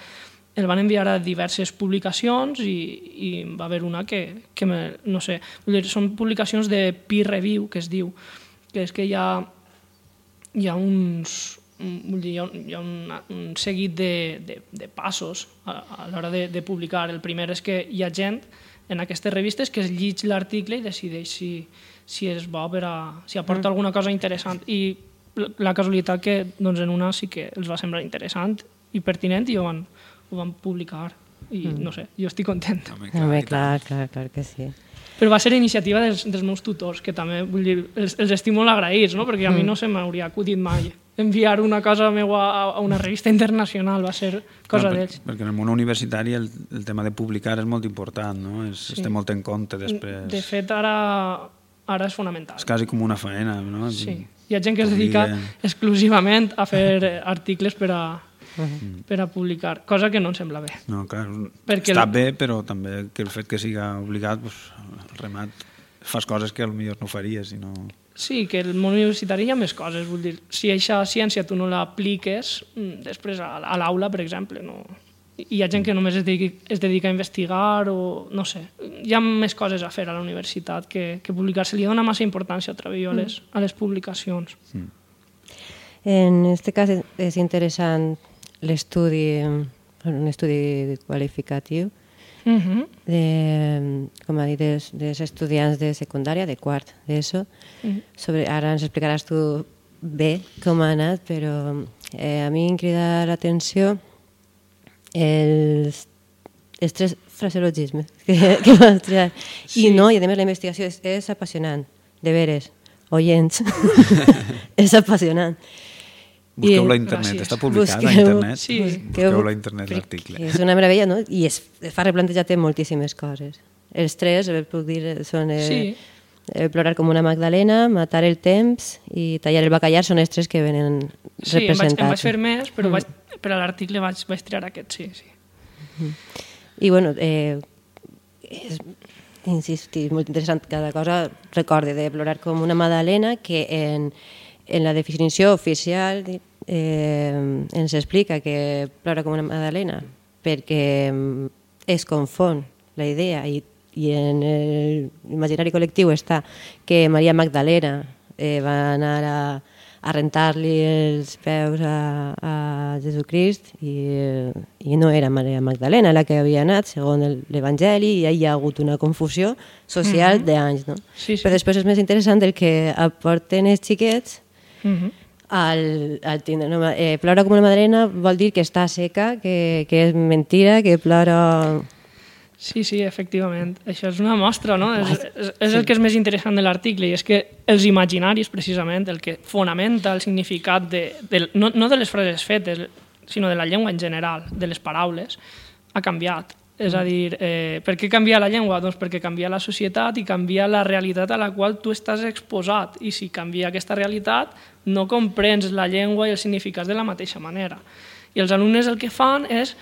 el van enviar a diverses publicacions i, i va haver una que, que me, no sé, són publicacions de peer review, que es diu, que és que hi ha, hi ha uns, un- vull dir, hi ha, un- hi ha una, un seguit de, de, de passos a, a l'hora de, de publicar. El primer és que hi ha gent en aquestes revistes que es llig l'article i decideix si, si és bo per a, si aporta alguna cosa interessant. I la- la casualitat que doncs, en una sí que els va semblar interessant i pertinent i ho van, ho van publicar. I no sé, jo estic content. Home, Home, i tant. clar, clar, clar que sí. Però va ser iniciativa dels, dels meus tutors, que també, vull dir, els, els estic molt agraïts, no? perquè a mi no se m'hauria acudit mai enviar una cosa meua a, a una revista internacional, va ser cosa Clar, per- d'ells. Perquè en el món universitari el, el tema de publicar és molt important, no? És, sí. es té molt en compte després. De fet, ara, ara és fonamental. És quasi com una faena, no? Sí. Hi ha gent que es dedica exclusivament a fer articles per a, per a publicar, cosa que no em sembla bé. No, clar, Perquè està el- bé, però també que el fet que siga obligat, pues, al remat, fas coses que potser no faries, si no... Sí, que el món universitari hi ha més coses. Vull dir, si aquesta ciència tu no l'apliques, mm, després a, a l'aula, per exemple, no... hi ha gent que només es dedica, es dedica a investigar o no sé. Hi ha més coses a fer a la universitat que, que publicar. Se li dona massa importància, trobo jo, a les, a les publicacions. En este cas és interessant l'estudi un estudi qualificatiu Uh -huh. de, com a dir, dels, dels estudiants de secundària, de quart d'ESO. Mhm. Sobre, ara ens explicaràs tu bé com ha anat, però eh, a mi em crida l'atenció els, els tres fraseologismes que, que vas triar. Sí. I no, i a més la investigació és, és apassionant, de veres, oients. és apassionant. Busqueu-la a internet, gràcies. està publicat a Busqueu- internet. Sí. Busqueu-la a internet l'article. És una meravella, no? I es fa replantejar-te moltíssimes coses. Els tres, eh, puc dir, són eh, Sí. eh, plorar com una magdalena, matar el temps i tallar el bacallar, són els tres que venen Sí, em vaig, representats. em vaig fer més, però vaig, per a l'article vaig, vaig triar aquest, sí, sí. I bueno, eh, és, insistir, molt interessant cada cosa, recorde de plorar com una magdalena que en, en la definició oficial eh, ens explica que plora com una magdalena perquè mm, es confon la idea i, i en l'imaginari col·lectiu està que Maria Magdalena eh, va anar a, a rentar-li els peus a, a Jesucrist i, eh, i no era Maria Magdalena la que havia anat, segons el- l'Evangeli, i hi ha hagut una confusió social mm -hmm. d'anys. No? Sí, sí. Però després és més interessant el que aporten els xiquets Uh -huh. al, al tindre. No, eh, plora com una madrena vol dir que està seca, que, que és mentira, que plora... Sí, sí, efectivament. Això és una mostra, no? És, és, és el que és més interessant de l'article i és que els imaginaris, precisament, el que fonamenta el significat de, de, no, no de les frases fetes, sinó de la llengua en general, de les paraules, ha canviat. És a dir, eh, per què canvia la llengua? Doncs perquè canvia la societat i canvia la realitat a la qual tu estàs exposat. I si canvia aquesta realitat, no comprens la llengua i els significats de la mateixa manera. I els alumnes el que fan és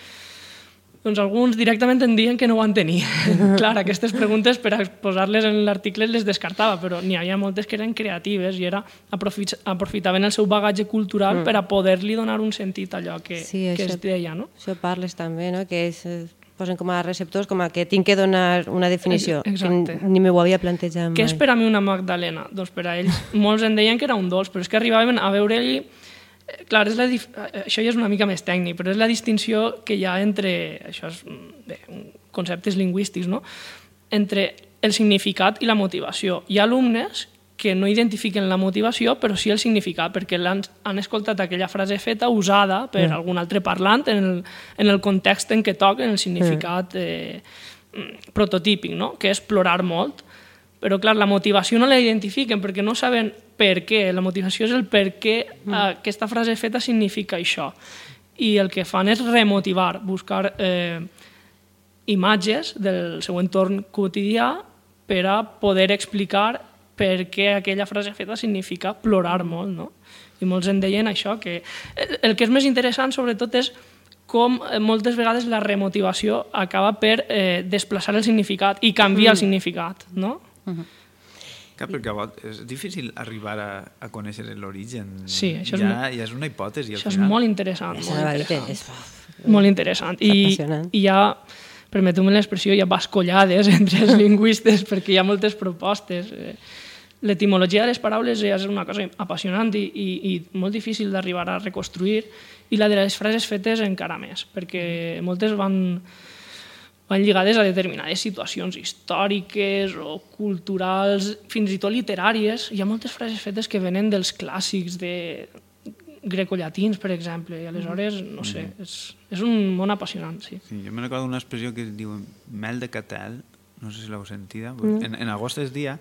doncs alguns directament em diuen que no ho entenien. Clar, aquestes preguntes per posar-les en l'article les descartava, però n'hi havia moltes que eren creatives i era aprofit aprofitaven el seu bagatge cultural mm. per a poder-li donar un sentit a allò que, Sí, que això- es deia, no? Això parles també, no? que es eh, posen com a receptors, com a que tinc que donar una definició, Ex- exacte. que ni m'ho havia plantejat mai. Què és per a mi una magdalena? Doncs per a ells, molts en deien que era un dolç, però és que arribaven a veure-hi... eh, Clar, és la, eh, això ja és una mica més tècnic, però és la distinció que hi ha entre, això és mm, bé, conceptes lingüístics, no? entre el significat i la motivació. Hi ha alumnes que no identifiquen la motivació, però sí el significat, perquè l'han han escoltat aquella frase feta usada per algun altre parlant en el, en el context en què toca, en el significat eh, mm, prototípic, no? que és plorar molt. Però, clar, la motivació no la identifiquen perquè no saben per què. La motivació és el per què eh, aquesta frase feta significa això. I el que fan és remotivar, buscar eh, imatges del seu entorn quotidià per a poder explicar per què aquella frase feta significa plorar molt, no? I molts en deien això, que el- que és més interessant sobretot és com eh, moltes vegades la remotivació acaba per eh, desplaçar el significat i canviar el significat, no? Clar, perquè a vegades és difícil arribar a, a conèixer l'origen. Sí, això és ja, mo- ja és una hipòtesi. al Això és final. molt interessant. És, Molt interessant. és, molt interessant. I, i ha, permeteu-me l'expressió, hi ha bascollades entre els lingüistes perquè hi ha moltes propostes. Eh, L'etimologia de les paraules ja és una cosa apassionant i, i, i molt difícil d'arribar a reconstruir i la de les frases fetes encara més, perquè moltes van, van lligades a determinades situacions històriques o culturals, fins i tot literàries. Hi ha moltes frases fetes que venen dels clàssics de grecollatins, per exemple, i aleshores, no sé, és, és un món apassionant, sí. Sí, jo me recordo una expressió que es diu mel de catel, no sé si l'heu sentida, mm. en, en agost és dia,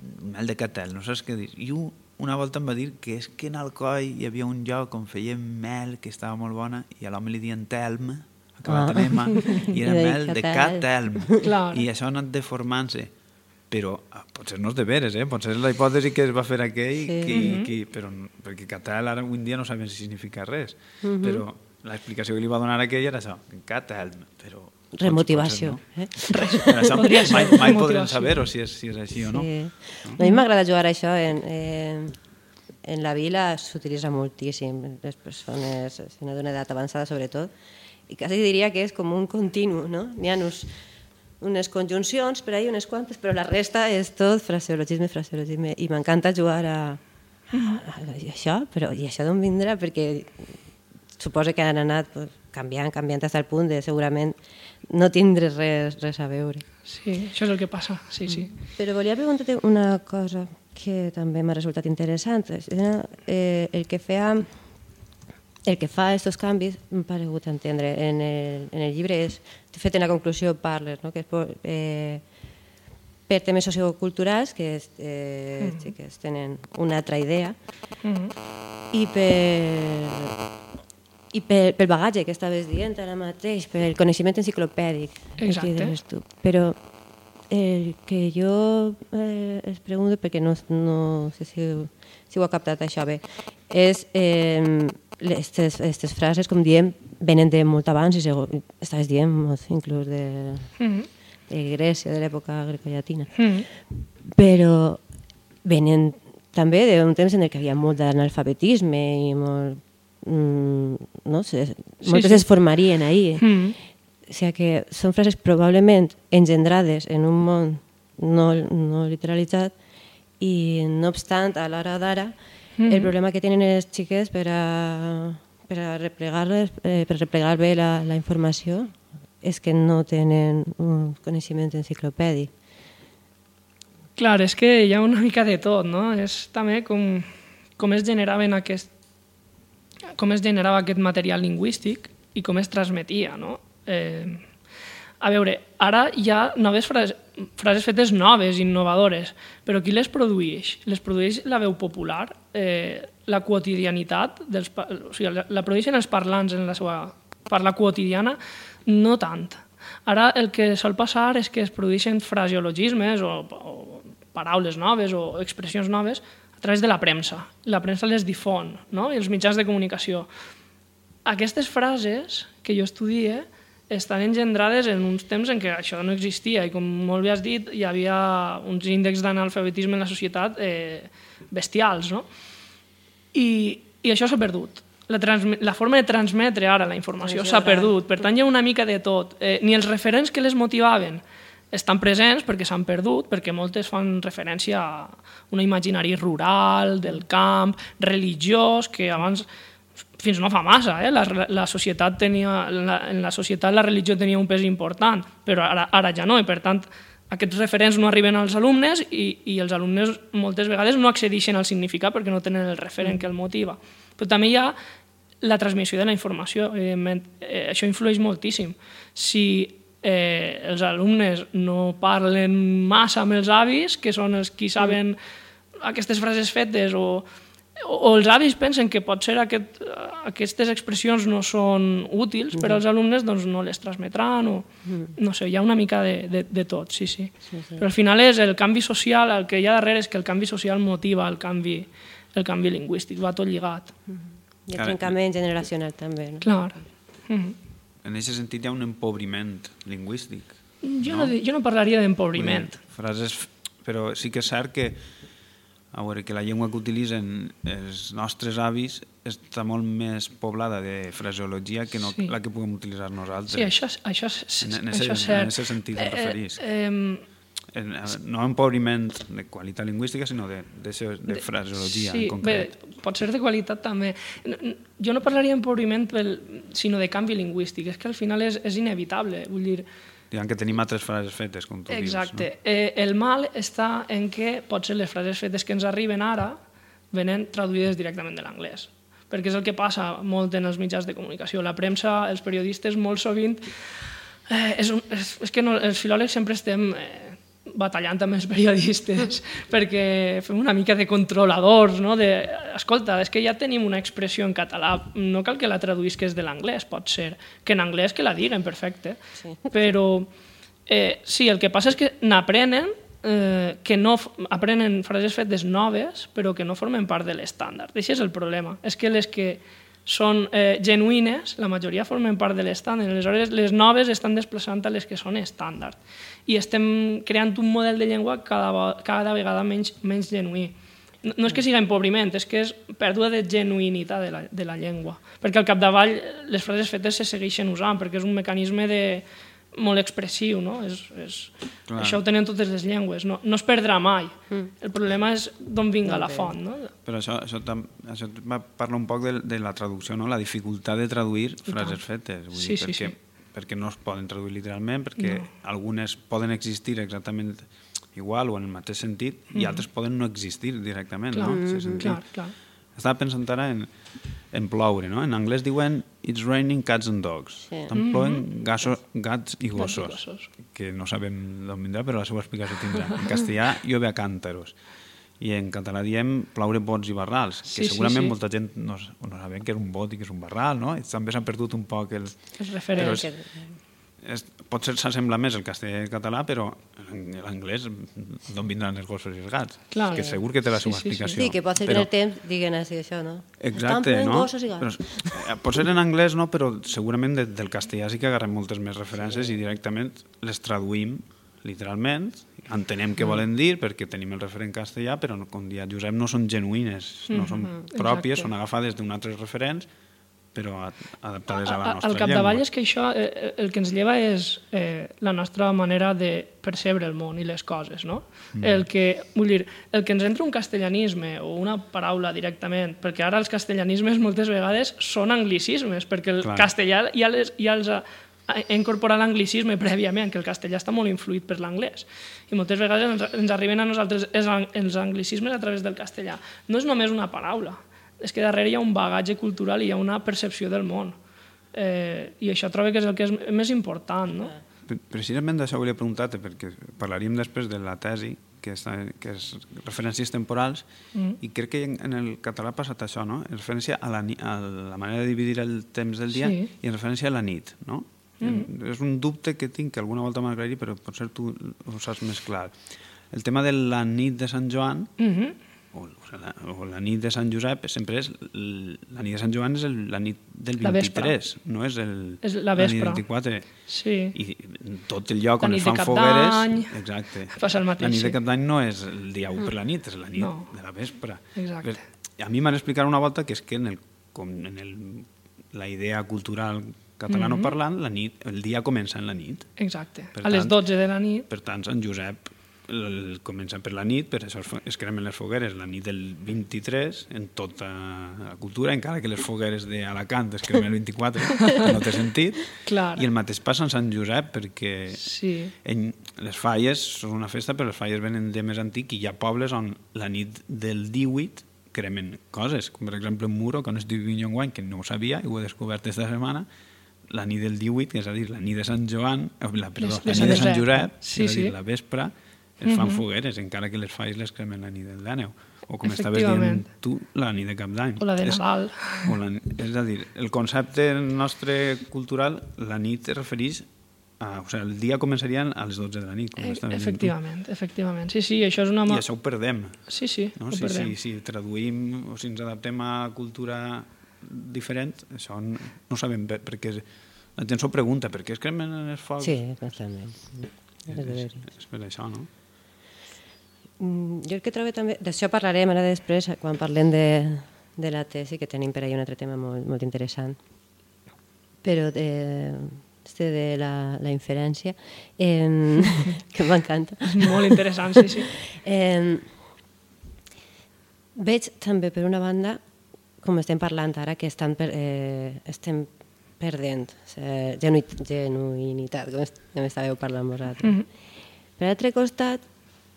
i mel de catel, no saps què dir. I un, una volta em va dir que és que en Alcoi hi havia un lloc on feien mel que estava molt bona i a l'home li diuen telm, acabat Ah. M, i era I mel de catel. catelm. Clar. I això ha anat deformant-se. Però ah, potser no és de veres, eh? potser és la hipòtesi que es va fer aquell, Sí. que, que, però, perquè catel ara avui dia no sabem si significa res, però l'explicació que li va donar aquell era això, catelm, però... Remotivació. Eh? no. Per això Podria ser mai, mai podrem remotivació. saber-ho si, és, si és així o no. Sí. A mi m'agrada jugar a això. En, en, en la vila s'utilitza moltíssim, les persones, una d'una edat avançada sobretot, i quasi diria que és com un continu, no? N'hi ha uns, unes conjuncions per ahí, unes quantes, però la resta és tot fraseologisme, fraseologisme, i m'encanta jugar a, a, a, això, però i això d'on vindrà? Perquè suposa que han anat pues, canviant, canviant fins al punt de segurament no tindre res, res a veure. Sí, això és el que passa, sí, sí. Però volia preguntar-te una cosa que també m'ha resultat interessant. Eh, el que feia el que fa aquests canvis, m'ha paregut entendre, en el, en el llibre és, de fet, en la conclusió parles, no? que és per, eh, per temes socioculturals, que, és, eh, mm. sí, que es tenen una altra idea, Mm -hmm. i per, i per, pel bagatge que estaves dient ara mateix, pel coneixement enciclopèdic. Exacte. tu. Però el que jo eh, es pregunto, perquè no, no sé si, si ho ha captat això bé, és eh, aquestes frases, com diem, venen de molt abans i segur, estaves dient inclús de, Mm -hmm. de Grècia, de l'època grecollatina. Mm -hmm. Però venen també d'un temps en el que hi havia molt d'analfabetisme i molt... Mm, no sé, Sí, moltes sí. es formarien ahir. Mm -hmm. O sigui que són frases probablement engendrades en un món no, no literalitzat i no obstant, a l'hora d'ara, Mhm. el problema que tenen les xiques per a, per a replegar-les, eh, per replegar bé la, la informació és que no tenen un coneixement enciclopèdic. Clar, és que hi ha una mica de tot, no? És també com, com es generaven aquest com es generava aquest material lingüístic i com es transmetia, no? Eh, a veure, ara hi ha noves frases, frases fetes noves, innovadores, però qui les produeix? Les produeix la veu popular, eh, la quotidianitat, dels, o sigui, la, la produeixen els parlants en la seva parla quotidiana, no tant. Ara el que sol passar és que es produeixen fraseologismes o, o paraules noves o expressions noves a través de la premsa. La premsa les difon, no? i els mitjans de comunicació. Aquestes frases que jo estudie estan engendrades en uns temps en què això no existia i com molt bé has dit, hi havia uns índexs d'analfabetisme en la societat eh, bestials, no? I, i això s'ha perdut. La, la forma de transmetre ara la informació s'ha perdut. Per tant, hi ha una mica de tot. Eh, ni els referents que les motivaven estan presents perquè s'han perdut, perquè moltes fan referència a un imaginari rural, del camp, religiós, que abans fins no fa massa, eh? la, la societat tenia, la, en la societat la religió tenia un pes important, però ara, ara ja no, i per tant aquests referents no arriben als alumnes i, i els alumnes moltes vegades no accedeixen al significat perquè no tenen el referent que el motiva. Però també hi ha la transmissió de la informació, evidentment. Eh, això influeix moltíssim. Si eh, els alumnes no parlen massa amb els avis, que són els qui saben aquestes frases fetes, o, o, els avis pensen que pot ser aquest, aquestes expressions no són útils per als alumnes, doncs no les transmetran, o no sé, hi ha una mica de, de, de tot, sí, sí. Però al final és el canvi social, el que hi ha darrere és que el canvi social motiva el canvi, el canvi lingüístic, va tot lligat. I el trencament generacional també. No? Clar. Mm. En aquest sentit hi ha un empobriment lingüístic. Jo, no? jo no parlaria d'empobriment. Frases, però sí que és cert que a veure, que la llengua que utilitzen els nostres avis està molt més poblada de fraseologia que no Sí. la que puguem utilitzar nosaltres. Sí, això, això, En- en això ese- és cert. en ese sentit em referís. Eh, eh, eh, No empobriment de qualitat lingüística, sinó de, de, de, de fraseologia sí, en concret. Bé, pot ser de qualitat també. Jo no parlaria d'empobriment, sinó de canvi lingüístic. És que al final és, és inevitable. Vull dir, Diguem que tenim altres frases fetes, com tu Exacte. Eh, el mal està en què potser les frases fetes que ens arriben ara venen traduïdes directament de l'anglès perquè és el que passa molt en els mitjans de comunicació. La premsa, els periodistes, molt sovint... Eh, és, un, és, és que no, els filòlegs sempre estem eh, batallant amb els periodistes perquè fem una mica de controladors, no? de, escolta, és que ja tenim una expressió en català, no cal que la traduïsques de l'anglès, pot ser, que en anglès que la diguen, perfecte, Sí. però eh, sí, el que passa és que n'aprenen eh, que no aprenen frases fetes noves però que no formen part de l'estàndard. Això és el problema. És que les que són eh, genuïnes, la majoria formen part de l'estàndard. Aleshores, les noves estan desplaçant a les que són estàndard. I estem creant un model de llengua cada, cada vegada menys, menys genuí. No, no és que siga empobriment, és que és pèrdua de genuïnitat de la, de la llengua. Perquè al capdavall les frases fetes se segueixen usant, perquè és un mecanisme de, molt expressiu, no? És, és, Clar. això ho tenen totes les llengües, no, no es perdrà mai. Mm. El problema és d'on vinga la font, no? Però això, això, tam, això va parlar un poc de, de la traducció, no? la dificultat de traduir frases fetes. Vull Sí, dir, sí, perquè, sí. Perquè no es poden traduir literalment, perquè no. algunes poden existir exactament igual o en el mateix sentit i altres poden no existir directament. Clar, no? Aquest sentit. clar, clar. Estava pensant ara en, en ploure, no? En anglès diuen it's raining cats and dogs. Sí. Estan ploent gaso, gats i Gats i gossos, gossos. que no sabem d'on vindrà, però la seva explicació tindrà. En castellà, llueve a càntaros. I en català diem plaure bots i barrals, que Sí, sí, segurament sí. molta gent no, no sabem que és un bot i que és un barral, no? I també s'han perdut un poc el... És referent. Però és- És, potser s'assembla més el castellà i el català, però en l'anglès d'on vindran els gossos i els gats? Clar, que segur que té la sí, seva sí, sí. explicació. Sí, que pot ser però... que en el temps diguen així això, no? Estan Exacte, ploent no? gossos i Però, gats. eh, potser en anglès no, però segurament de, del castellà sí que agarrem moltes més referències i directament les traduïm literalment, entenem què volen dir perquè tenim el referent castellà, però com dia Josep no són genuïnes, no són pròpies, exacte. són agafades d'un altres referents, però adaptades a la nostra Al capdavall llengua. és que això eh, el que ens lleva és eh, la nostra manera de percebre el món i les coses, no? Mm. El que, vull dir, el que ens entra un castellanisme o una paraula directament, perquè ara els castellanismes moltes vegades són anglicismes, perquè el Clar. castellà ja, les, ja els ha, ha incorporat l'anglicisme prèviament, que el castellà està molt influït per l'anglès. I moltes vegades ens, ens arriben a nosaltres els, ang- els anglicismes a través del castellà. No és només una paraula, és que darrere hi ha un bagatge cultural i hi ha una percepció del món. Eh, I això trobo que és el que és més important, no? Pre- Precisament d'això volia preguntar-te, perquè parlaríem després de la tesi, que, està, que és referències temporals, mm. i crec que en, en el català ha passat això, no? En referència a la, a la manera de dividir el temps del dia Sí. i en referència a la nit, no? Mm. És un dubte que tinc, que alguna volta m'agradaria, però potser tu ho saps més clar. El tema de la nit de Sant Joan, Mm -hmm. o, o, la, o la nit de Sant Josep, sempre és... La nit de Sant Joan és el, la nit del La vespra. 23, no és el, És la nit vespra. del 24 Sí. i tot el lloc La on nit es fan fogueres exacte. Passa el mateix, la nit de cap d'any no és el dia 1 per la nit és la nit No. de la vespre Exacte. A mi m'han explicat una volta que és que en, el, com en el, la idea cultural catalano Mhm. parlant la nit, el dia comença en la nit Exacte. Per a les tant- 12 de la nit. per tant Sant Josep el, comença per la nit, per això es, cremen les fogueres la nit del 23 en tota la cultura, encara que les fogueres d'Alacant es cremen el 24 que no té sentit, Clar. i el mateix passa en Sant Josep perquè Sí. en, les falles són una festa, però les falles venen de més antic i hi ha pobles on la nit del 18 cremen coses, com per exemple en Muro, que no es diu Vinyonguany, que no ho sabia i ho he descobert esta setmana, la nit del 18, que és a dir, la nit de Sant Joan, eh, la, perdó, de la nit de Sant. Josep, Sí, és a dir, sí. la vespre, es fan fogueres, encara que les falles les cremen la nit del Dàneu. O com estaves dient tu, la nit de Cap d'Any. O la de És- Nadal. o la, és a dir, el concepte nostre cultural, la nit es refereix a, o sigui, el dia començaria a les 12 de la nit, com E-. Efectivament, efectivament. Sí, sí, això és una... I això ho perdem. Sí, sí, No? ho Si, perdem. si, si traduïm o si ens adaptem a cultura diferent, això no, sabem bé, perquè la gent s'ho pregunta, per què es cremen els focs? Sí, constantment. És, és, per això, no? Mm, Jo el que trobo també... D'això parlarem ara després, quan parlem de, de la tesi, que tenim per ahí un altre tema molt, molt interessant. Però de, este de la, la inferència, eh, que m'encanta. És molt interessant, sí, sí. Eh, veig també, per una banda, com estem parlant ara, que estan per, eh, estem perdent eh, genu genuïnitat, com, est com estàveu parlant vosaltres. Mm -hmm. Per altre costat,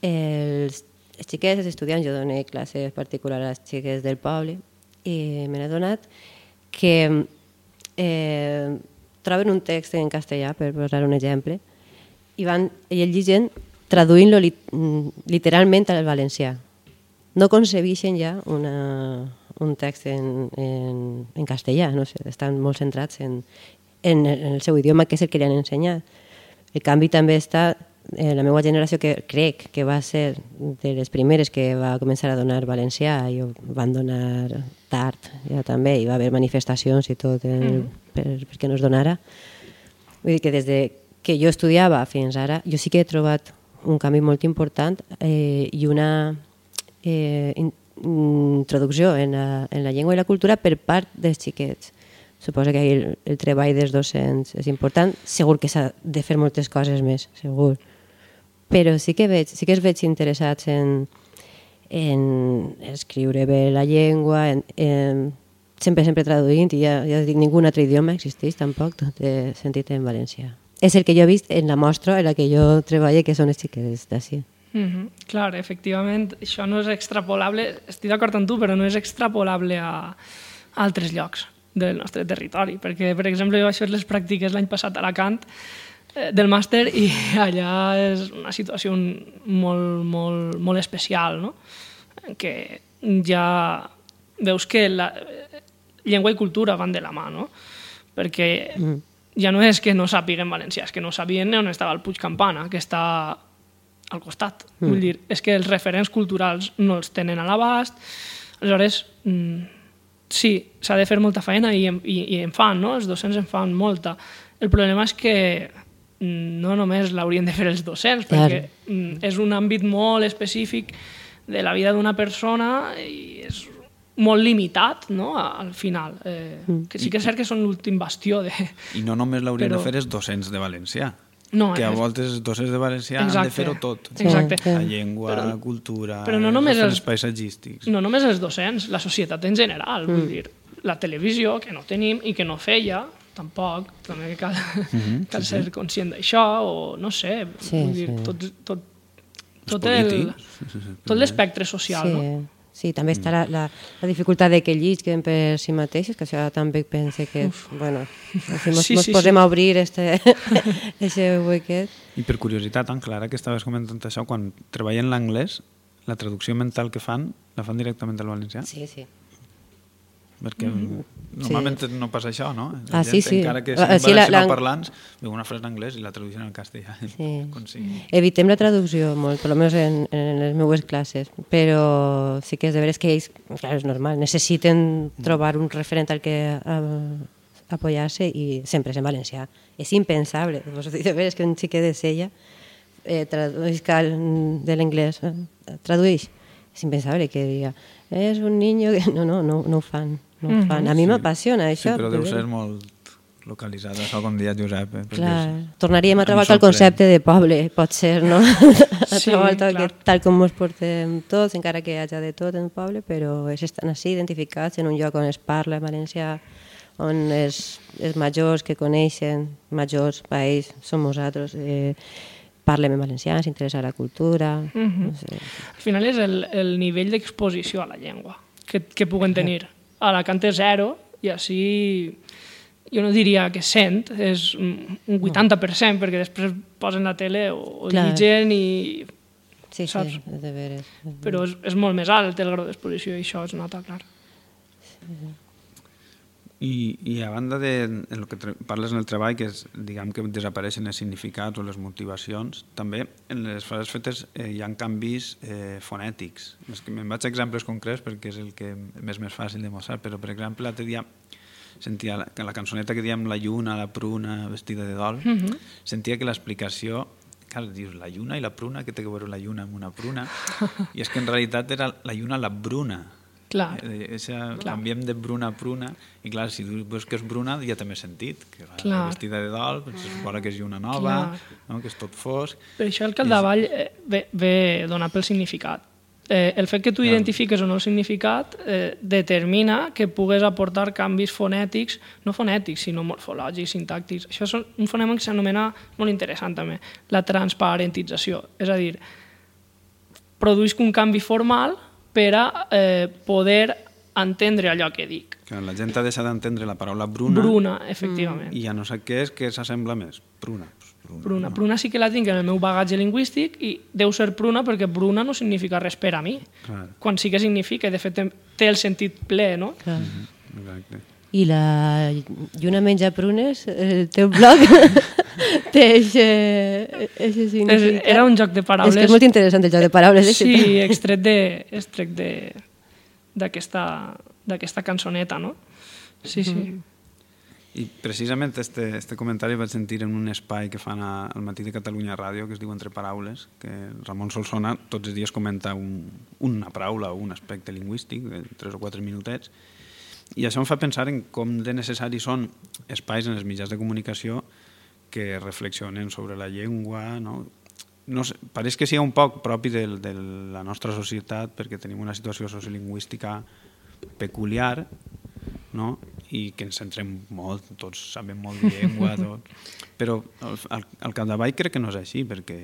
els, els xiquets, els estudiants, jo dono classes particulars a les xiques del poble, i me n'he donat que eh, troben un text en castellà, per posar un exemple, i van llegint traduint-lo li, mm, literalment al valencià. No concebeixen ja una, un text en, en, en castellà, no sé, estan molt centrats en, en, el- en el seu idioma, que és el que li han ensenyat. El canvi també està en la meva generació, que crec que va ser de les primeres que va començar a donar valencià i ho van donar tard ja també, hi va haver manifestacions i tot el, per, perquè no es donara. Vull dir que des de que jo estudiava fins ara, jo sí que he trobat un canvi molt important eh, i una eh, in, introducció en la, en la llengua i la cultura per part dels xiquets. O suposo que el, el treball dels docents és important. Segur que s'ha de fer moltes coses més, segur. Però sí que, veig, sí que es veig interessats en, en escriure bé la llengua, en, en, sempre, sempre traduint, i ja, ja dic, ningú altre idioma existeix tampoc, tot he sentit en valencià. És el que jo he vist en la mostra en la que jo treballo, que són les xiques d'ací. Mm -hmm. Clar, efectivament, això no és extrapolable, estic d'acord amb tu, però no és extrapolable a, a altres llocs del nostre territori, perquè, per exemple, jo vaig fer les pràctiques l'any passat a Alacant eh, del màster i allà és una situació molt, molt, molt especial, no? que ja veus que la, llengua i cultura van de la mà, no? Perquè mm. ja no és que no sàpiguen valencià, és que no sabien on estava el Puig Campana, que està al costat. Mm. Vull dir, és que els referents culturals no els tenen a l'abast, aleshores, mm, sí, s'ha de fer molta feina i, i, i en fan, no? Els docents en fan molta. El problema és que mm, no només l'haurien de fer els docents, clar. perquè mm, és un àmbit molt específic de la vida d'una persona i és molt limitat no? al final. Eh, que sí que és cert que són l'últim bastió de... I no només l'haurien però... de fer els docents de valencià. No, que a és... voltes els docents de valencià Exacte. han de fer-ho tot. Exacte. La llengua, Però- la cultura, però no només els els- paisatgístics. No només els docents, la societat en general. Mm. Vull dir, la televisió, que no tenim i que no feia, tampoc, també cal, Mhm, cal sí, ser sí. conscient d'això, o no sé, Sí, vull dir, sí. tot, tot, tot, el, tot l'espectre social, sí, no? Sí, també està la, la, la dificultat de que llisquen per si mateixos, que això també pense que, Uf. bueno, si mos, Sí, mos sí, posem sí. a obrir este, este huequet. I per curiositat, tan clara que estaves comentant això, quan treballen l'anglès, la traducció mental que fan, la fan directament al valencià? Sí, sí. Perquè normalment no passa això, no? Ah, sí, sí. Encara que Ah, siguin sí, la- valencià la- parlants, veu una frase en anglès i la tradueixen al castellà. Sí. Evitem la traducció molt, per almenys en, en les meues classes, però sí que és de veres que ells, clar, és normal, necessiten trobar un referent al que eh, apoyar-se i sempre és en valencià. És impensable. Vos dic de veres que un xiquet de Sella eh, tradueix cal de l'anglès, eh, tradueix. És impensable que diga, és un niño que... No, no, no, no ho fan. No ho fan. A mi m'apassiona Sí, això. però de deu ser molt localitzat, això com dia Josep. Eh? perquè Clar, és- tornaríem a trobar el concepte de poble, pot ser, no? a Sí, trobar que, tal com ens portem tots, encara que hi hagi de tot en el poble, però ells estan així identificats en un lloc on es parla valencià, on els, els majors que coneixen, majors, pa ells, som nosaltres, eh, parlem en valencià, s'interessa la cultura... Mhm. no sé. Al final és el, el nivell d'exposició a la llengua que, que puguen tenir. A la canta zero i així jo no diria que sent, és un un 80%, perquè després posen la tele o, o Clar. lligen i... Sí, Saps? sí, és de veres. Però és, és molt més alt el grau d'exposició i això es nota, clar. I, I a banda de en el que parles en el treball, que és, diguem que desapareixen els significats o les motivacions, també en les frases fetes eh, hi ha canvis eh, fonètics. És que me'n vaig a exemples concrets perquè és el que m'és més fàcil de mostrar, però per exemple l'altre dia sentia la, que la cançoneta que diem la lluna, la pruna, vestida de dol, mm -hmm. sentia que l'explicació clar, dius, la lluna i la pruna, què té a veure la lluna amb una pruna? I és que en realitat era la lluna la bruna, Clar. Eh, Eixa, canviem de bruna a pruna i clar, si tu veus que és bruna ja té més sentit que va Clar. vestida de dol doncs se suposa que és lluna nova Clar. no? que és tot fosc Per això el capdavall eh, ve, ve donat pel significat. Eh, el fet que tu identifiques o no el significat eh, determina que pugues aportar canvis fonètics, no fonètics, sinó morfològics, sintàctics. Això és un fonema que s'anomena, molt interessant també, la transparentització. És a dir, produïsc un canvi formal per a eh, poder entendre allò que dic. que la gent ha deixat d'entendre la paraula bruna, Bruna, efectivament. i ja no sé què és que s'assembla més pruna, pues, bruna, Pruna. no? Pruna sí que la tinc en el meu bagatge lingüístic i deu ser pruna perquè pruna no significa res per a mi. Clar. Quan sí que significa, i de fet té el sentit ple, no? Clar. Exacte. I la lluna menja prunes, el teu blog té aquest significat. era un joc de paraules. És que és molt interessant el joc de paraules. eh, Sí, extret de extret de d'aquesta d'aquesta cançoneta, no? Sí, sí. I precisament este, este comentari vaig sentir en un espai que fan a, al matí de Catalunya Ràdio, que es diu Entre Paraules, que Ramon Solsona tots els dies comenta un, una paraula o un aspecte lingüístic de tres o quatre minutets, I això em fa pensar en com de necessaris són espais en els mitjans de comunicació que reflexionen sobre la llengua, no? No sé, pareix que sigui un poc propi de, de la nostra societat perquè tenim una situació sociolingüística peculiar no? i que ens centrem molt, tots sabem molt de llengua, tot. però al, al, al capdavall crec que no és així, perquè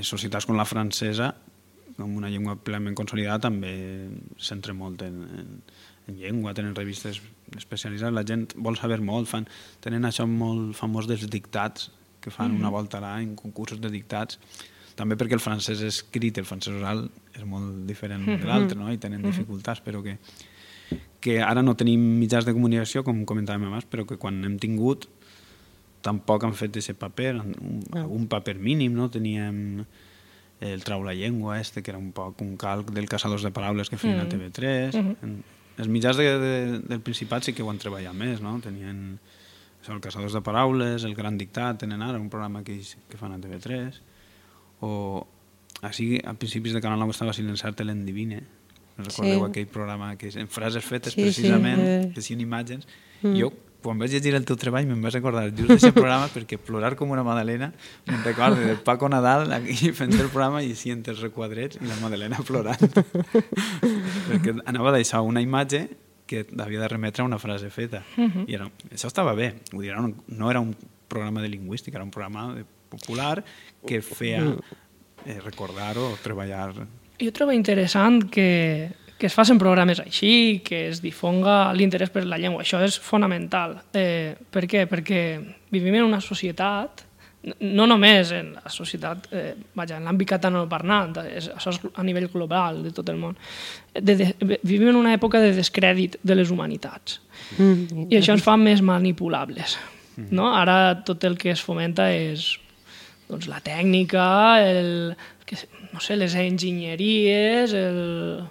societats com la francesa, amb una llengua plenament consolidada, també centra molt en, en llengua, tenen revistes especialitzades, la gent vol saber molt, fan, tenen això molt famós dels dictats, que fan mm -hmm. una volta a l'any, concursos de dictats, també perquè el francès escrit, el francès oral, és molt diferent de l'altre, no? i tenen dificultats, però que, que ara no tenim mitjans de comunicació, com comentàvem abans, però que quan hem tingut tampoc han fet aquest paper, un, no. un paper mínim, no? Teníem el Trau la Llengua, este, que era un poc un calc del Caçadors de Paraules que feien mm. a TV3. Mm -hmm. en, els mitjans de, de, del Principat sí que ho han treballat més, no? Tenien el Caçadors de Paraules, el Gran Dictat, tenen ara un programa que, que fan a TV3, o així a principis de Canal 9 estava silenciat l'Endivine, recordeu sí. aquell programa que en frases fetes sí, precisament, sí, eh. que siguin imatges, mm. jo quan vaig llegir el teu treball me'n vaig recordar just d'aquest programa perquè plorar com una Madalena me'n recordo del Paco Nadal aquí fent el programa i així entre els requadrets i la Madalena plorant. Perquè anava a deixar una imatge que havia de remetre a una frase feta. Uh -huh. i era, això estava bé Vull dir, no era un programa de lingüística era un programa de popular que feia eh, recordar o treballar. Jo trobo interessant que que es facin programes així, que es difonga l'interès per la llengua. Això és fonamental. Eh, per què? Perquè vivim en una societat, no només en la societat, eh, vaja, en l'àmbit catalanoparlant, és, això és a nivell global de tot el món, de, de, vivim en una època de descrèdit de les humanitats. Mm. I això ens fa més manipulables. Mm. No? Ara tot el que es fomenta és doncs, la tècnica, el, que, no sé, les enginyeries, el,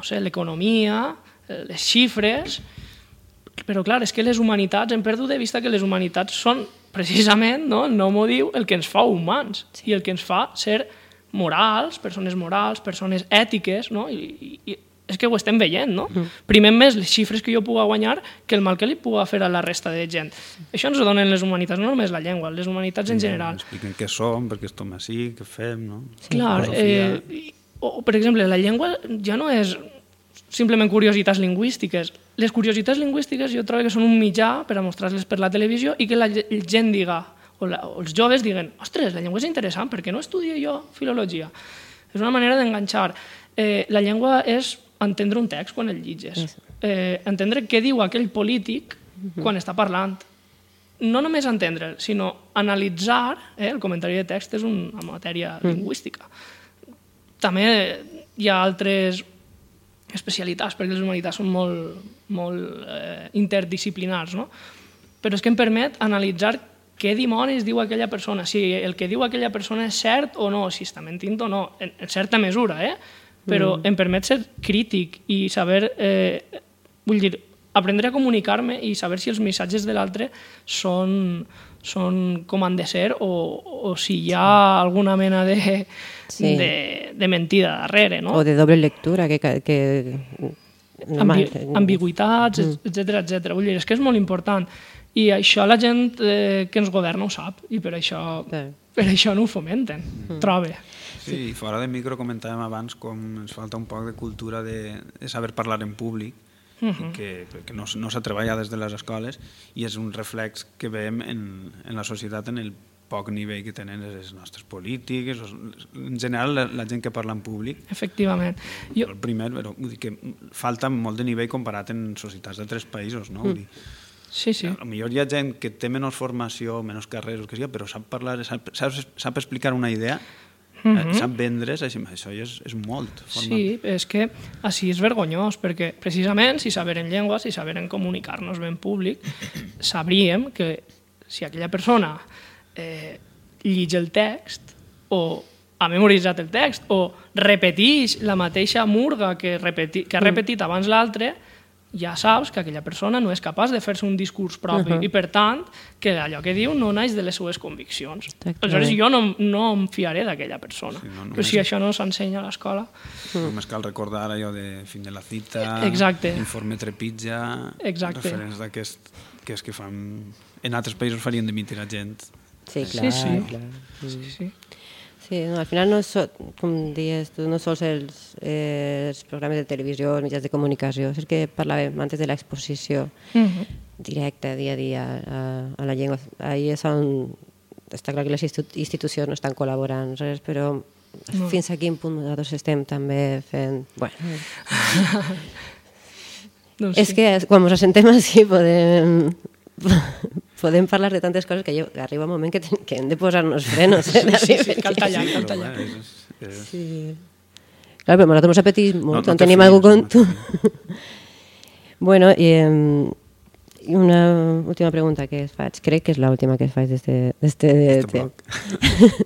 no sé, l'economia, eh, les xifres, però clar, és que les humanitats, hem perdut de vista que les humanitats són precisament, no, el nom ho diu, el que ens fa humans i el que ens fa ser morals, persones morals, persones ètiques, no? I, i, és que ho estem veient, no? Mm. Primer més les xifres que jo puga guanyar que el mal que li puga fer a la resta de gent. Això ens ho donen les humanitats, no només la llengua, les humanitats en general. Expliquen què som, perquè estem així, què fem, no? Clar, eh, o, per exemple, la llengua ja no és simplement curiositats lingüístiques. Les curiositats lingüístiques jo trobo que són un mitjà per a mostrar-les per la televisió i que la gent diga, o, la, o els joves diguen, ostres, la llengua és interessant, per què no estudio jo filologia? És una manera d'enganxar. Eh, la llengua és entendre un text quan el llitges. Eh, entendre què diu aquell polític quan està parlant. No només entendre, sinó analitzar, eh, el comentari de text és una matèria mm. lingüística també hi ha altres especialitats, perquè les humanitats són molt, molt eh, interdisciplinars, no? però és que em permet analitzar què dimonis diu aquella persona, si el que diu aquella persona és cert o no, si està mentint o no, en, en certa mesura, eh? però mm. em permet ser crític i saber, eh, vull dir, aprendre a comunicar-me i saber si els missatges de l'altre són, són com han de ser o, o si hi ha alguna mena de, sí. de, de mentida darrere, no? O de doble lectura, que... que... Ambi ambigüitats, etc etc. Vull dir, és que és molt important. I això la gent eh, que ens governa ho sap, i per això, sí. per això no ho fomenten, mm. trobe. Sí, fora de micro comentàvem abans com ens falta un poc de cultura de, de saber parlar en públic, uh -huh. que, que no, no s'ha treballat des de les escoles i és un reflex que veiem en, en la societat en el poc nivell que tenen les nostres polítiques, en general la, la gent que parla en públic. Efectivament. Jo... El primer, però vull dir que falta molt de nivell comparat en societats d'altres països, no? Vull dir, Sí, sí. A millor hi ha gent que té menys formació, menys carreres, que sigui, però sap parlar, sap, sap, sap explicar una idea Mm -hmm. Sap vendre's, això, això és, és molt. Forma... Sí, és que així és vergonyós, perquè precisament si saberen llengües, si saberen comunicar-nos ben públic, sabríem que si aquella persona eh, llig el text o ha memoritzat el text o repeteix la mateixa murga que, repeti, que ha mm. repetit abans l'altre, ja saps que aquella persona no és capaç de fer-se un discurs propi Uh -huh. i, per tant, que allò que diu no naix de les seues conviccions. Exactament. Aleshores, jo no, no em fiaré d'aquella persona. Sí, no, Però només- si això no s'ensenya a l'escola... Només cal recordar allò de fin de la cita, Exacte. informe trepitja, Exacte. referents d'aquest que és que fan... En altres països farien dimitir la gent. Sí, clar, Sí, sí. clar. Sí, sí. Sí, no, al final no so, com dies tu, no sols els, eh, els programes de televisió, els mitjans de comunicació, és el que parlàvem antes de l'exposició Mm -hmm. directa, dia a dia, a, a la llengua. Ahir és on està clar que les institu institucions no estan col·laborant, res, però No. fins a quin punt nosaltres estem també fent... Bueno, doncs és que quan ens assentem així podem, podem parlar de tantes coses que jo, arriba un moment que, ten, que hem de posar-nos frenos. Eh? Sí, sí, sí, cal tallar, cal però, tallar. bé, és, és, Sí. Clar, però nosaltres ens apetim molt, No, no, no no te tenim algú com tu. bueno, i, i una última pregunta que es faig, crec que és l'última que es faig d'este Este temps.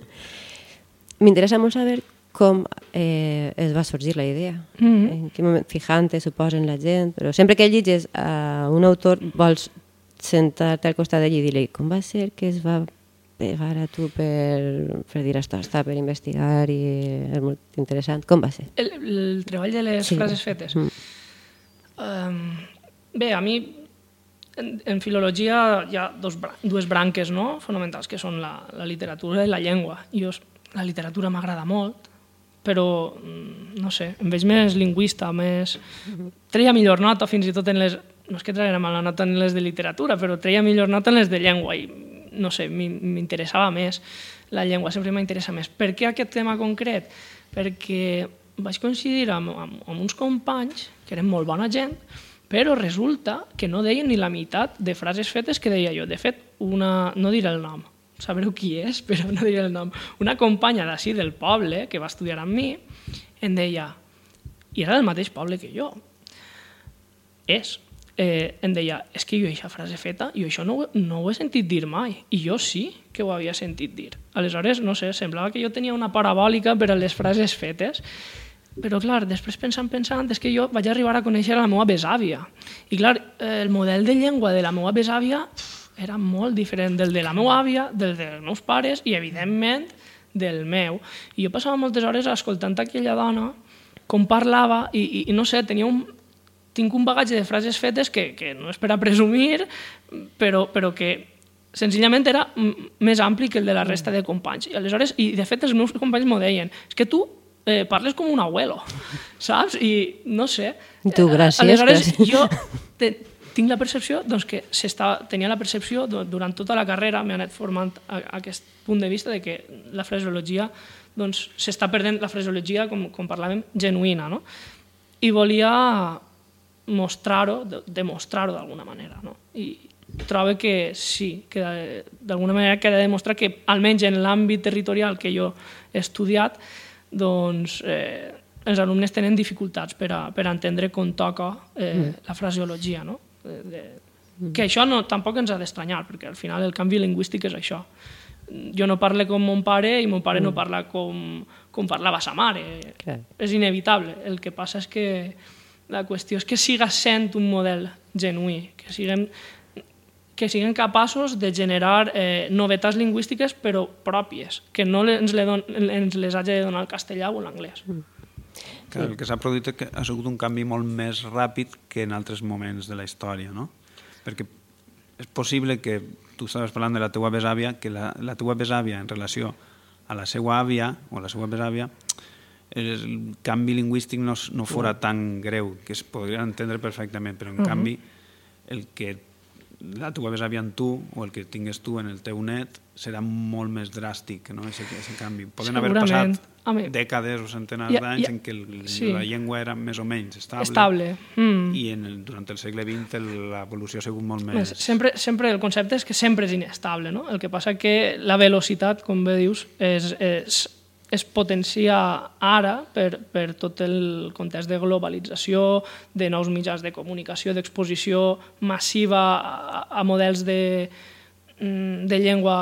M'interessa molt saber com eh, es va sorgir la idea. Mhm. En quin moment, fijant-te, suposa, en la gent, però sempre que lliges a un autor vols sentar-te al costat d'ell i dir-li com va ser que es va pegar a tu per, per dir esto està per investigar i és molt interessant. Com va ser? El, el treball de les Sí. frases fetes. Mm. Um, bé, a mi en, en filologia hi ha dos, dues branques no? fonamentals, que són la, la literatura i la llengua. Jo, la literatura m'agrada molt, però, mm, no sé, em veig més lingüista, més... Treia millor nota fins i tot en les... No és que traia mala nota en les de literatura, però treia millor nota en les de llengua i, no sé, m'in- m'interessava més la llengua, sempre m'interessa més. Per què aquest tema concret? Perquè vaig coincidir amb, amb, amb uns companys que eren molt bona gent, però resulta que no deien ni la meitat de frases fetes que deia jo. De fet, una, no diré el nom, sabreu qui és, però no diré el nom. Una companya d'ací del poble, que va estudiar amb mi, em deia, i era del mateix poble que jo, és, eh, em deia, és que jo aquesta frase feta, jo això no, no ho he sentit dir mai, i jo sí que ho havia sentit dir. Aleshores, no sé, semblava que jo tenia una parabòlica per a les frases fetes, però clar, després pensant, pensant, és que jo vaig arribar a conèixer la meva besàvia. I clar, el model de llengua de la meva besàvia era molt diferent del de la meva àvia, del dels meus pares i, evidentment, del meu. I jo passava moltes hores escoltant aquella dona, com parlava, i, i no sé, tenia un, tinc un bagatge de frases fetes que, que no és per a presumir, però, però que senzillament era més ampli que el de la resta de companys. I aleshores, i de fet els meus companys m'ho deien, és que tu eh, parles com un abuelo, saps? I no sé. Tu, Eh, gràcies, Aleshores, gràcies. jo te, tinc la percepció doncs, que tenia la percepció du- durant tota la carrera, m'he anat formant a, a aquest punt de vista de que la fraseologia doncs, s'està perdent la fraseologia, com, com parlàvem, genuïna, no? I volia mostrar-ho, de- demostrar-ho d'alguna manera, no? I trobo que sí, que de- d'alguna manera queda demostrar que almenys en l'àmbit territorial que jo he estudiat, doncs eh, els alumnes tenen dificultats per a, per a entendre com toca eh, la fraseologia, no? De, de, que això no, tampoc ens ha d'estranyar, perquè al final el canvi lingüístic és això. Jo no parle com mon pare i mon pare no parla com, com parlava sa mare. Clar. És inevitable. El que passa és que la qüestió és que siga sent un model genuí, que siguem, que siguem capaços de generar eh, novetats lingüístiques però pròpies, que no ens, le don, ens les hagi de donar el castellà o l'anglès. Clar, el que s'ha produït és que ha sigut un canvi molt més ràpid que en altres moments de la història, no? Perquè és possible que tu estaves parlant de la teua besàvia, que la, la teua besàvia en relació a la seva àvia o la seva besàvia el canvi lingüístic no, no fora tan greu, que es podria entendre perfectament, però en Mhm. canvi el que la teva besàvia en tu o el que tingues tu en el teu net serà molt més dràstic, no? Ese, ese canvi. Poden haver passat Home, dècades o centenars d'anys en què el, sí. la llengua era més o menys estable, estable. Mm. i en el, durant el segle XX l'evolució ha sigut molt Més, més... sempre, sempre el concepte és que sempre és inestable, no? El que passa que la velocitat, com bé dius, és, és, es potencia ara per, per tot el context de globalització, de nous mitjans de comunicació, d'exposició massiva a, a models de, mm, de llengua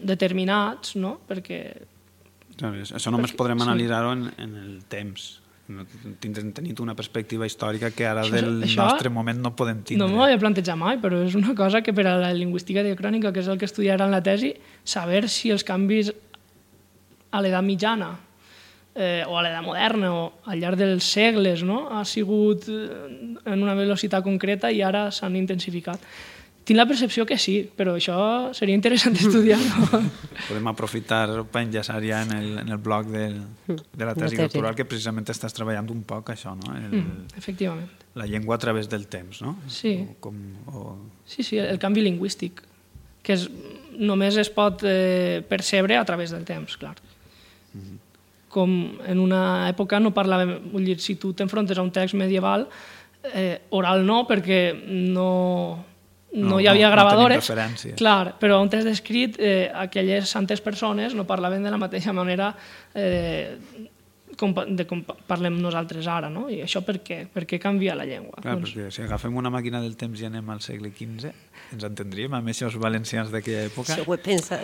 determinats, no? perquè Sabes? Això només perquè- podrem sí. analitzar-ho en, en el temps. no, tenint una perspectiva històrica que ara Això- del això- nostre moment no podem tindre. No m'ho havia plantejat mai, però és una cosa que per a la lingüística diacrònica, que és el que estudiarà en la tesi, saber si els canvis a l'edat mitjana eh, o a l'edat moderna o al llarg dels segles no? ha sigut eh, en una velocitat concreta i ara s'han intensificat. Tinc la percepció que sí, però això seria interessant estudiar-ho. Podem aprofitar per enllaçar ja en el, en el bloc del, de la tesi. doctoral que precisament estàs treballant un poc això, no? El, Mm, efectivament. La llengua a través del temps, no? Sí. O, com, o, Sí, sí, el canvi lingüístic, que és, només es pot eh, percebre a través del temps, clar. Com en una època no parlàvem... Vull dir, si tu t'enfrontes a un text medieval, eh, oral no, perquè no, no, No, hi havia no- no gravadores. referències. Clar, però un text escrit, eh, aquelles santes persones no parlaven de la mateixa manera eh, com, de com pa- parlem nosaltres ara, no? I això per què? Per què canvia la llengua? clar, Doncs- perquè si agafem una màquina del temps i anem al segle XV, ens entendríem amb aquests valencians d'aquella època? Això ho he pensat.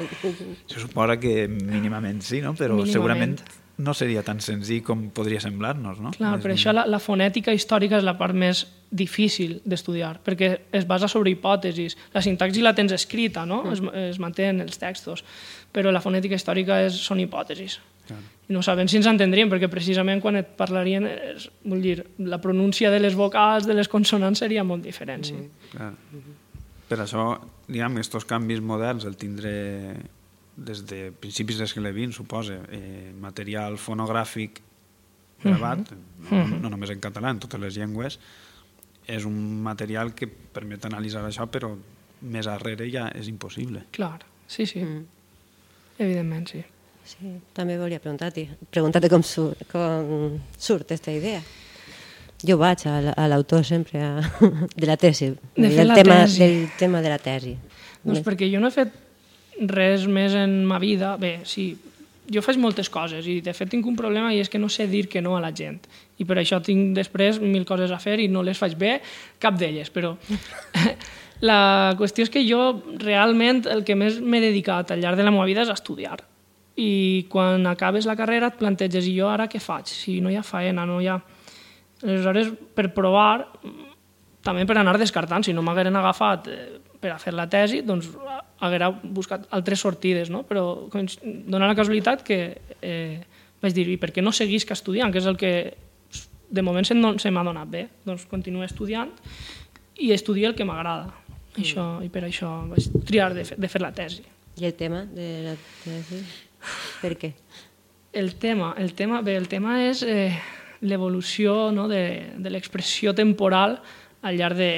Se suposa que mínimament sí, no? Però Mínimament. segurament no seria tan senzill com podria semblar-nos, no? Clar, És per això la, la fonètica històrica és la part més difícil d'estudiar, perquè es basa sobre hipòtesis. La sintaxi la tens escrita, no? Es, es manté en els textos, però la fonètica històrica és, són hipòtesis. Clar. I no sabem si ens entendríem, perquè precisament quan et parlarien, és, vull dir, la pronúncia de les vocals, de les consonants, seria molt diferent, sí. Clar. Per això, diguem, aquests canvis moderns, el tindre des de principis del segle XX, suposa, eh, material fonogràfic gravat, no, no només en català, en totes les llengües, és un material que permet analitzar això, però més arrere ja és impossible. Clar, sí, sí. Evidentment, sí. Sí, també volia preguntar-te preguntar com, sur, com surt aquesta idea. Jo vaig a, l'autor sempre a, de la tesi, De del, la tema, tesi. del tema de la tesi. Doncs perquè jo no he fet res més en ma vida. Bé, sí, jo faig moltes coses i de fet tinc un problema i és que no sé dir que no a la gent. I per això tinc després mil coses a fer i no les faig bé, cap d'elles, però la qüestió és que jo realment el que més m'he dedicat al llarg de la meva vida és a estudiar. I quan acabes la carrera et planteges, i jo ara què faig? Si no hi ha faena, no hi ha... Aleshores, per provar, també per anar descartant, si no m'hagueren agafat eh, per a fer la tesi, doncs haguera buscat altres sortides, no? però dona la casualitat que eh, vaig dir, i per què no seguisc estudiant, que és el que de moment se, no, se m'ha donat bé, doncs continuo estudiant i estudio el que m'agrada. Això, I per això vaig triar de, fer, de fer la tesi. I el tema de la tesi? Per què? El tema, el tema, bé, el tema és eh, l'evolució no, de, de l'expressió temporal al llarg de,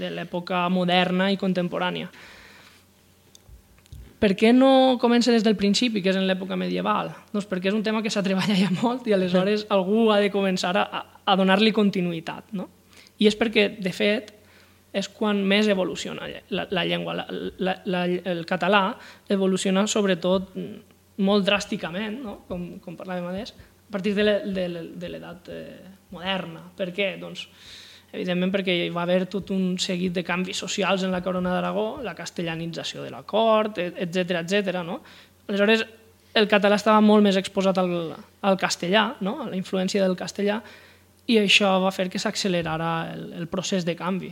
de l'època moderna i contemporània. Per què no comença des del principi, que és en l'època medieval? Doncs perquè és un tema que s'ha treballat ja molt i aleshores algú ha de començar a, a donar-li continuïtat. No? I és perquè, de fet, és quan més evoluciona la, la llengua. La, la, la, el català evoluciona sobretot mm, molt dràsticament, no? com, com parlàvem abans, a partir de l'e- de l'e- de l'edat eh, moderna. Per què? Doncs, evidentment perquè hi va haver tot un seguit de canvis socials en la corona d'Aragó, la castellanització de la cort, etc etc. no? Aleshores, el català estava molt més exposat al, al castellà, no? a la influència del castellà, i això va fer que s'accelerara el, el procés de canvi.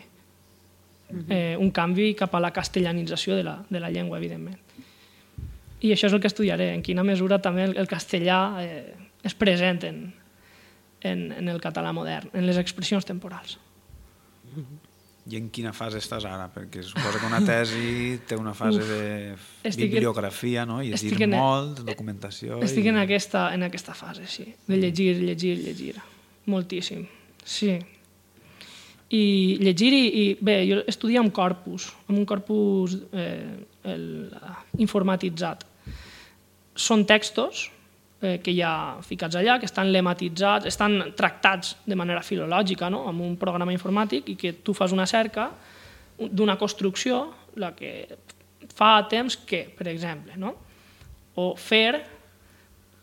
Eh, un canvi cap a la castellanització de la, de la llengua, evidentment. I això és el que estudiaré, en quina mesura també el, el castellà eh, és present en, en, en el català modern, en les expressions temporals. I en quina fase estàs ara? Perquè suposa que una tesi té una fase de Estic en- bibliografia, no? I dir en- molt, documentació... Estic i... en aquesta, en aquesta fase, sí, de llegir, llegir, llegir, moltíssim, sí. I llegir i, i bé, jo estudio amb corpus, amb un corpus eh, el, informatitzat. Són textos eh, que hi ha ficats allà, que estan lematitzats, estan tractats de manera filològica, no? amb un programa informàtic, i que tu fas una cerca d'una construcció, la que fa temps que, per exemple, no? o fer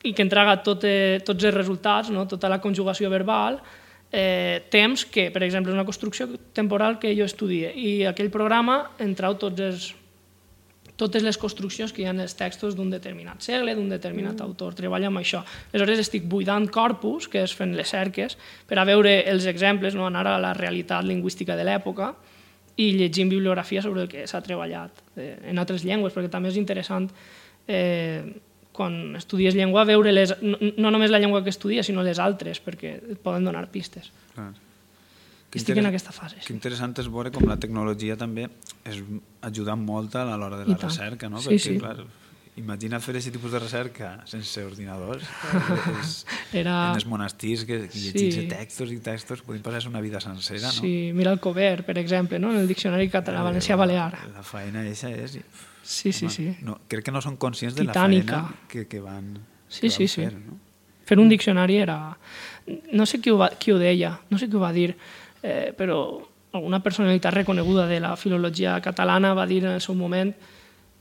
i que entrega tot, eh, tots els resultats, no? tota la conjugació verbal, eh, temps que, per exemple, és una construcció temporal que jo estudie i aquell programa en trau tots els, totes les construccions que hi ha en els textos d'un determinat segle, d'un determinat mm. autor. Treballo amb això. Aleshores estic buidant corpus, que és fent les cerques, per a veure els exemples, no anar a la realitat lingüística de l'època i llegint bibliografia sobre el que s'ha treballat eh, en altres llengües, perquè també és interessant eh, quan estudies llengua veure les, no, no només la llengua que estudies, sinó les altres, perquè et poden donar pistes. Clar. Que estic en aquesta fase. Que interessant és veure com la tecnologia també és ajuda molt a l'hora de la recerca, no? Sí, Perquè, sí. clar, imagina fer aquest tipus de recerca sense ordinadors. és, Era... En els monestirs que, que Sí. llegint textos i textos podem passar una vida sencera, no? Sí, mira el Cover, per exemple, no? en el diccionari català valencià balear. La faena eixa és... Sí, sí, sí. No, crec que no són conscients de Titànica. la faena que, que van, Sí, que sí, van sí. fer, no? Fer un diccionari era... No sé qui ho, va, qui ho deia, no sé qui ho va dir, eh, però alguna personalitat reconeguda de la filologia catalana va dir en el seu moment,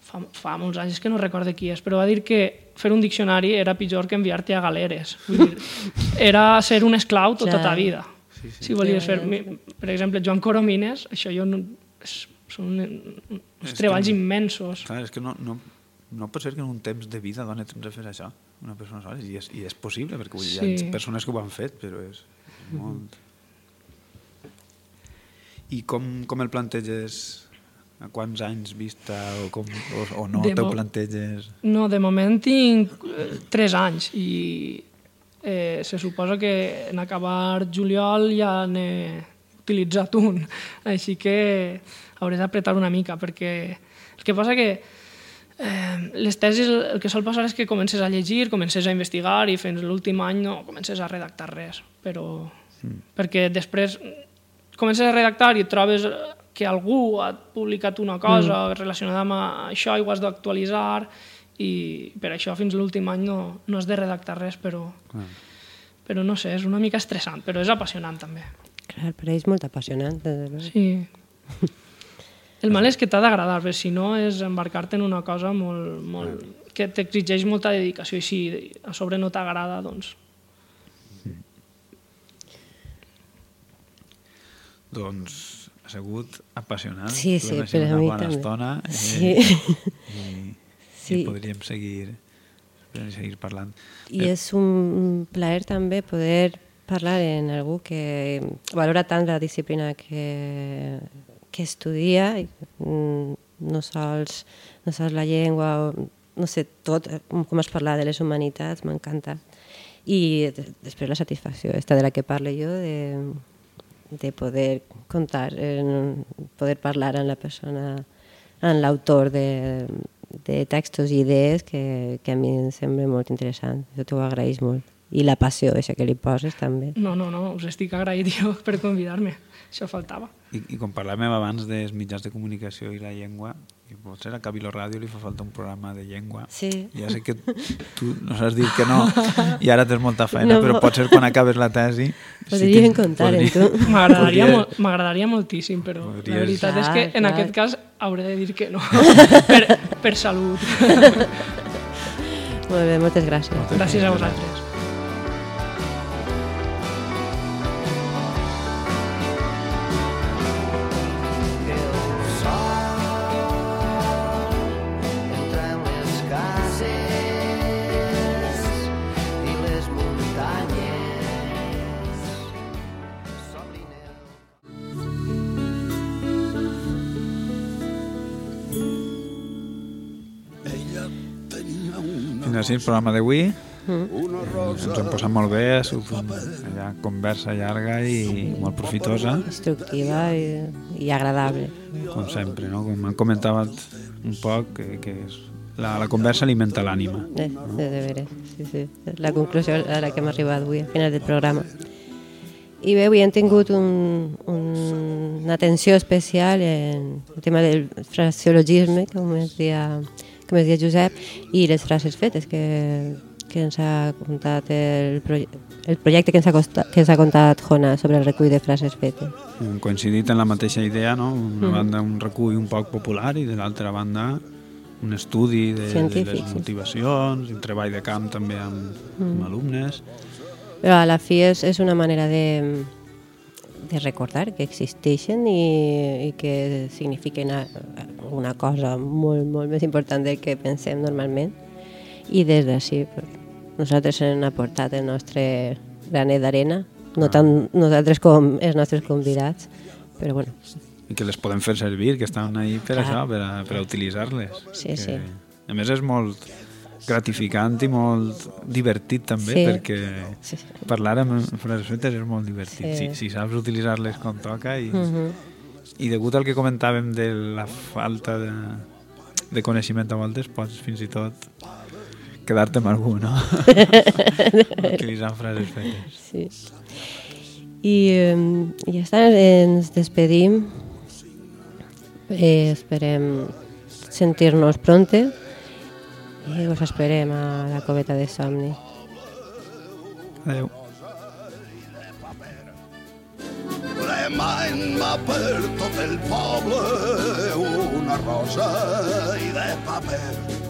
fa, fa molts anys, és que no recorde qui és, però va dir que fer un diccionari era pitjor que enviar-te a galeres. Vull dir, era ser un esclau tota ta vida. Sí, sí. Si volies fer... mi- Per exemple, Joan Coromines, això jo no... És, són uns És que treballs no- immensos. Clar, és que no, no, no pot ser que en un temps de vida doni temps de fer això, una persona sola, i és, i és possible, perquè vull dir, hi Sí. ha persones que ho han fet, però és molt... I com, com el planteges? A quants anys vista o, com, o, o no De te ho planteges? No, de moment tinc eh, tres anys i eh, se suposa que en acabar juliol ja n'he utilitzat un. Així que hauré d'apretar una mica perquè el que passa que eh, les tesis el que sol passar és que comences a llegir, comences a investigar i fins l'últim any no comences a redactar res. Però, perquè després comences a redactar i et trobes que algú ha publicat una cosa mm. relacionada amb això i ho has d'actualitzar i per això fins l'últim any no, no has de redactar res, però, Clar. però no sé, és una mica estressant, però és apassionant també. Clar, per ell és molt apassionant. Sí. El mal és que t'ha d'agradar, perquè si no és embarcar-te en una cosa molt, molt, que t'exigeix molta dedicació i si a sobre no t'agrada, doncs... Doncs ha sigut apassionant. Sí, sí, per a mi també. estona. Sí. I, Sí. i podríem seguir, podríem seguir parlant. I és un plaer també poder parlar en algú que valora tant la disciplina que, que estudia, mm, no sols, no sols la llengua, no sé, tot, eh, com has parlat de les humanitats, m'encanta. I de- després la satisfacció, esta de la que parlo jo, de, de poder contar, en, poder parlar amb la persona, amb l'autor de, de textos i idees que, que a mi em sembla molt interessant. Jo t'ho agraeix molt. I la passió aquesta que li poses també. No, no, no, us estic agraït jo per convidar-me. Això faltava. I, I com parlàvem abans dels mitjans de comunicació i la llengua, i potser a Cabilo Ràdio li fa falta un programa de llengua. Sí. Ja sé que tu no saps dir que no i ara tens molta feina, No, però po- potser quan acabes la tesi... Que- comptar en podria- tu. M'agradaria m'agradaria moltíssim, però la Podries- veritat és Clar, que en clar. aquest cas hauré de dir que no, per, per salut. Molt bé, moltes gràcies. Gràcies a vosaltres. Així el programa d'avui. rosa Ens hem posat molt bé, allà, conversa llarga i molt profitosa, Instructiva i, i agradable. com sempre, no? Com han comentat un poc, que, que és, la, la conversa alimenta l'ànima. Eh, de, de veres, sí, sí. La conclusió a la que hem arribat avui, al final del programa. I bé, avui hem tingut un, un, una atenció especial en el tema del fraseologisme, com es deia, com es deia Josep, i les frases fetes que, que ens ha contat el, proje el projecte que ens, ha que ens ha contat Jona sobre el recull de frases fetes. Hem coincidit en la mateixa idea, no? Una banda un recull un poc popular i de l'altra banda un estudi de, de les motivacions, un treball de camp també amb, amb alumnes. Però a la fi és, és una manera de, de recordar que existeixen i, i que signifiquen una cosa molt, molt més important del que pensem normalment. I des d'ací pues, nosaltres hem aportat el nostre granet d'arena, no tant nosaltres com els nostres convidats, però bueno, I que les podem fer servir, que estan ahí per Clar. això, per a, per utilitzar-les. Sí, que, sí. A més és molt gratificant i molt divertit també, Sí. perquè Sí, sí. parlar amb frases fetes és molt divertit. Sí. Si, si saps utilitzar-les com toca i, Mhm. i degut al que comentàvem de la falta de, de coneixement a voltes, pots fins i tot quedar-te amb algú, no? Utilitzant frases fetes. Sí. I eh, ja està, ens despedim. Eh, esperem sentir-nos pronte i us esperem a la coveta de somni. Adéu. Cremant-me per tot el poble una rosa i de paper